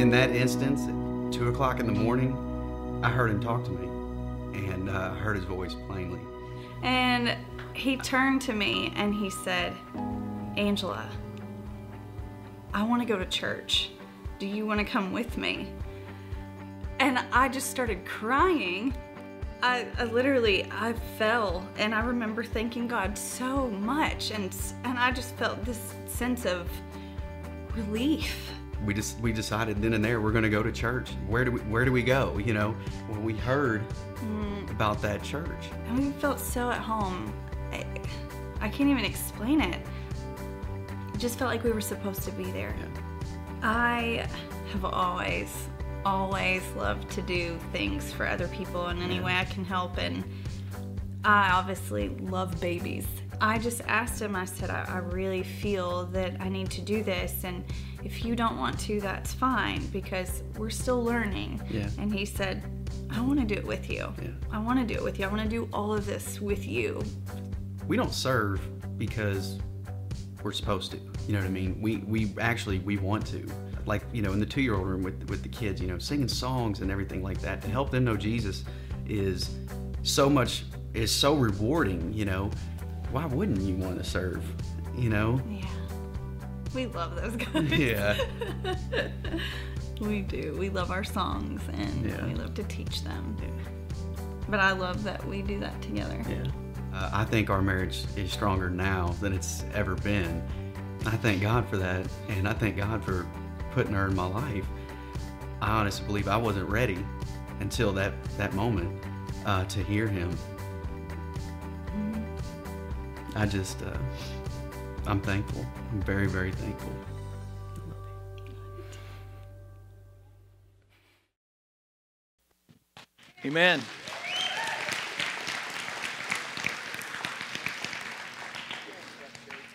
[SPEAKER 2] in that instance, at two o'clock in the morning, I heard him talk to me, and uh, I heard his voice plainly.
[SPEAKER 3] And he turned to me and he said, Angela, I want to go to church. Do you want to come with me? And I just started crying. I, I literally I fell and I remember thanking God so much and and I just felt this sense of relief.
[SPEAKER 2] We just we decided then and there we're going to go to church. Where do we where do we go? You know, when we heard mm. about that church.
[SPEAKER 3] And we felt so at home. I, I can't even explain it. It just felt like we were supposed to be there. I have always, always loved to do things for other people in any way I can help. And I obviously love babies. I just asked him, I said, I, I really feel that I need to do this. And if you don't want to, that's fine because we're still learning.
[SPEAKER 2] Yeah.
[SPEAKER 3] And he said, I want to do it with you.
[SPEAKER 2] Yeah.
[SPEAKER 3] I want to do it with you. I want to do all of this with you.
[SPEAKER 2] we don't serve because we're supposed to. You know what I mean? We we actually we want to. Like you know, in the two year old room with with the kids, you know, singing songs and everything like that to help them know Jesus is so much is so rewarding. You know, why wouldn't you want to serve? You know?
[SPEAKER 3] Yeah. We love those guys.
[SPEAKER 2] Yeah.
[SPEAKER 3] we do. We love our songs and
[SPEAKER 2] Yeah.
[SPEAKER 3] we love to teach them. But I love that we do that together.
[SPEAKER 2] Yeah. Uh, I think our marriage is stronger now than it's ever been. I thank God for that, and I thank God for putting her in my life. I honestly believe I wasn't ready until that that moment uh, to hear Him. I just, uh, I'm thankful. I'm very, very thankful.
[SPEAKER 1] Amen.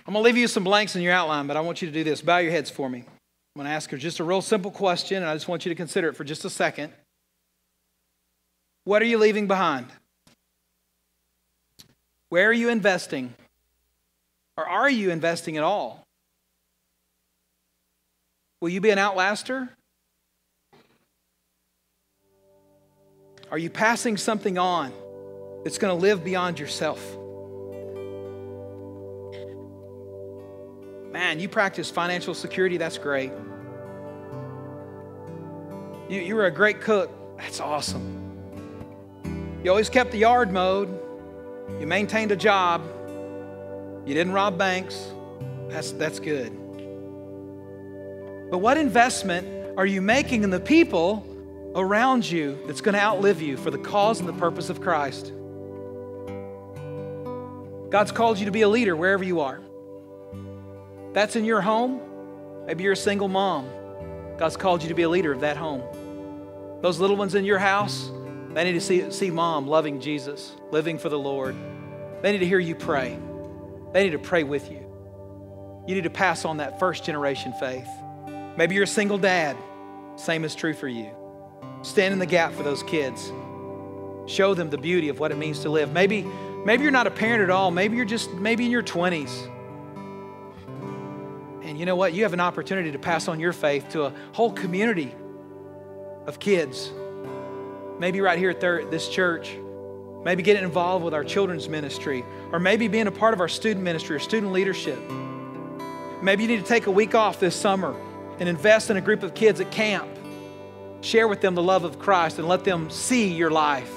[SPEAKER 1] I'm going to leave you some blanks in your outline, but I want you to do this. Bow your heads for me. I'm going to ask her just a real simple question, and I just want you to consider it for just a second. What are you leaving behind? Where are you investing? Or are you investing at all? Will you be an outlaster? Are you passing something on that's going to live beyond yourself? Man, you practice financial security, that's great. You, you were a great cook, that's awesome. You always kept the yard mowed, you maintained a job, you didn't rob banks, that's, that's good. But what investment are you making in the people around you that's going to outlive you for the cause and the purpose of Christ? God's called you to be a leader wherever you are. That's in your home. Maybe you're a single mom. God's called you to be a leader of that home. Those little ones in your house, they need to see, see mom loving Jesus, living for the Lord. They need to hear you pray. They need to pray with you. You need to pass on that first generation faith. Maybe you're a single dad. Same is true for you. Stand in the gap for those kids. Show them the beauty of what it means to live. Maybe, maybe you're not a parent at all. Maybe you're just maybe in your 20s. And you know what? You have an opportunity to pass on your faith to a whole community of kids. Maybe right here at their, this church. Maybe getting involved with our children's ministry, or maybe being a part of our student ministry or student leadership. Maybe you need to take a week off this summer and invest in a group of kids at camp. Share with them the love of Christ and let them see your life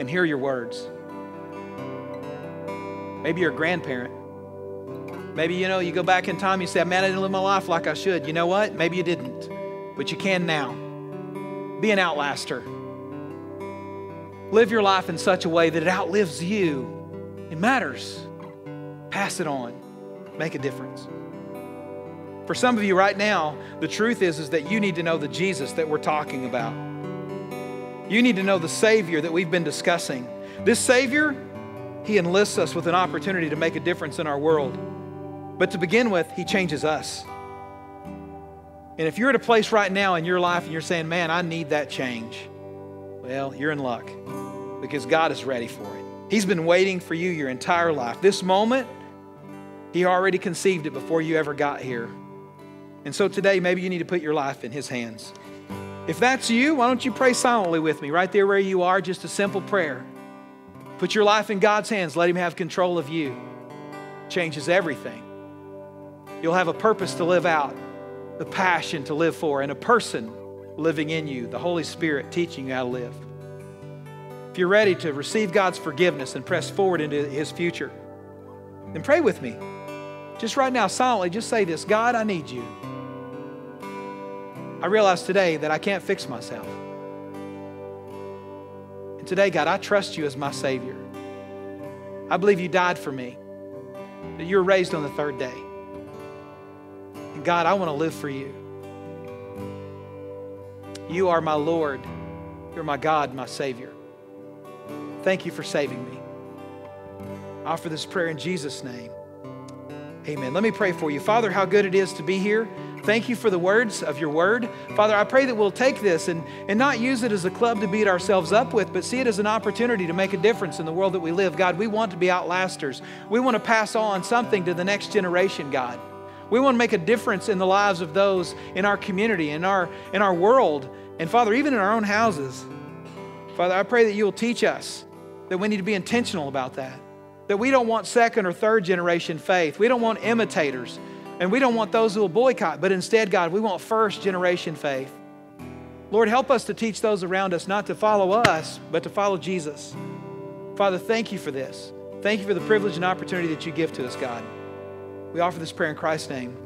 [SPEAKER 1] and hear your words. Maybe you're a grandparent. Maybe you know you go back in time, you say, Man, I didn't live my life like I should. You know what? Maybe you didn't, but you can now. Be an outlaster. Live your life in such a way that it outlives you. It matters. Pass it on. Make a difference. For some of you right now, the truth is, is that you need to know the Jesus that we're talking about. You need to know the Savior that we've been discussing. This Savior, He enlists us with an opportunity to make a difference in our world. But to begin with, He changes us. And if you're at a place right now in your life and you're saying, man, I need that change, well, you're in luck because God is ready for it. He's been waiting for you your entire life. This moment, He already conceived it before you ever got here. And so today, maybe you need to put your life in His hands. If that's you, why don't you pray silently with me right there where you are? Just a simple prayer. Put your life in God's hands, let Him have control of you. Changes everything. You'll have a purpose to live out, the passion to live for, and a person living in you, the Holy Spirit teaching you how to live. If you're ready to receive God's forgiveness and press forward into His future, then pray with me. Just right now, silently, just say this God, I need you. I realize today that I can't fix myself. And today, God, I trust you as my Savior. I believe you died for me, that you were raised on the third day. God, I want to live for you. You are my Lord. You're my God, my Savior. Thank you for saving me. I offer this prayer in Jesus' name. Amen. Let me pray for you. Father, how good it is to be here. Thank you for the words of your word. Father, I pray that we'll take this and, and not use it as a club to beat ourselves up with, but see it as an opportunity to make a difference in the world that we live. God, we want to be outlasters. We want to pass on something to the next generation, God. We want to make a difference in the lives of those in our community, in our, in our world, and Father, even in our own houses. Father, I pray that you will teach us that we need to be intentional about that. That we don't want second or third generation faith. We don't want imitators. And we don't want those who will boycott, but instead, God, we want first generation faith. Lord, help us to teach those around us not to follow us, but to follow Jesus. Father, thank you for this. Thank you for the privilege and opportunity that you give to us, God. We offer this prayer in Christ's name.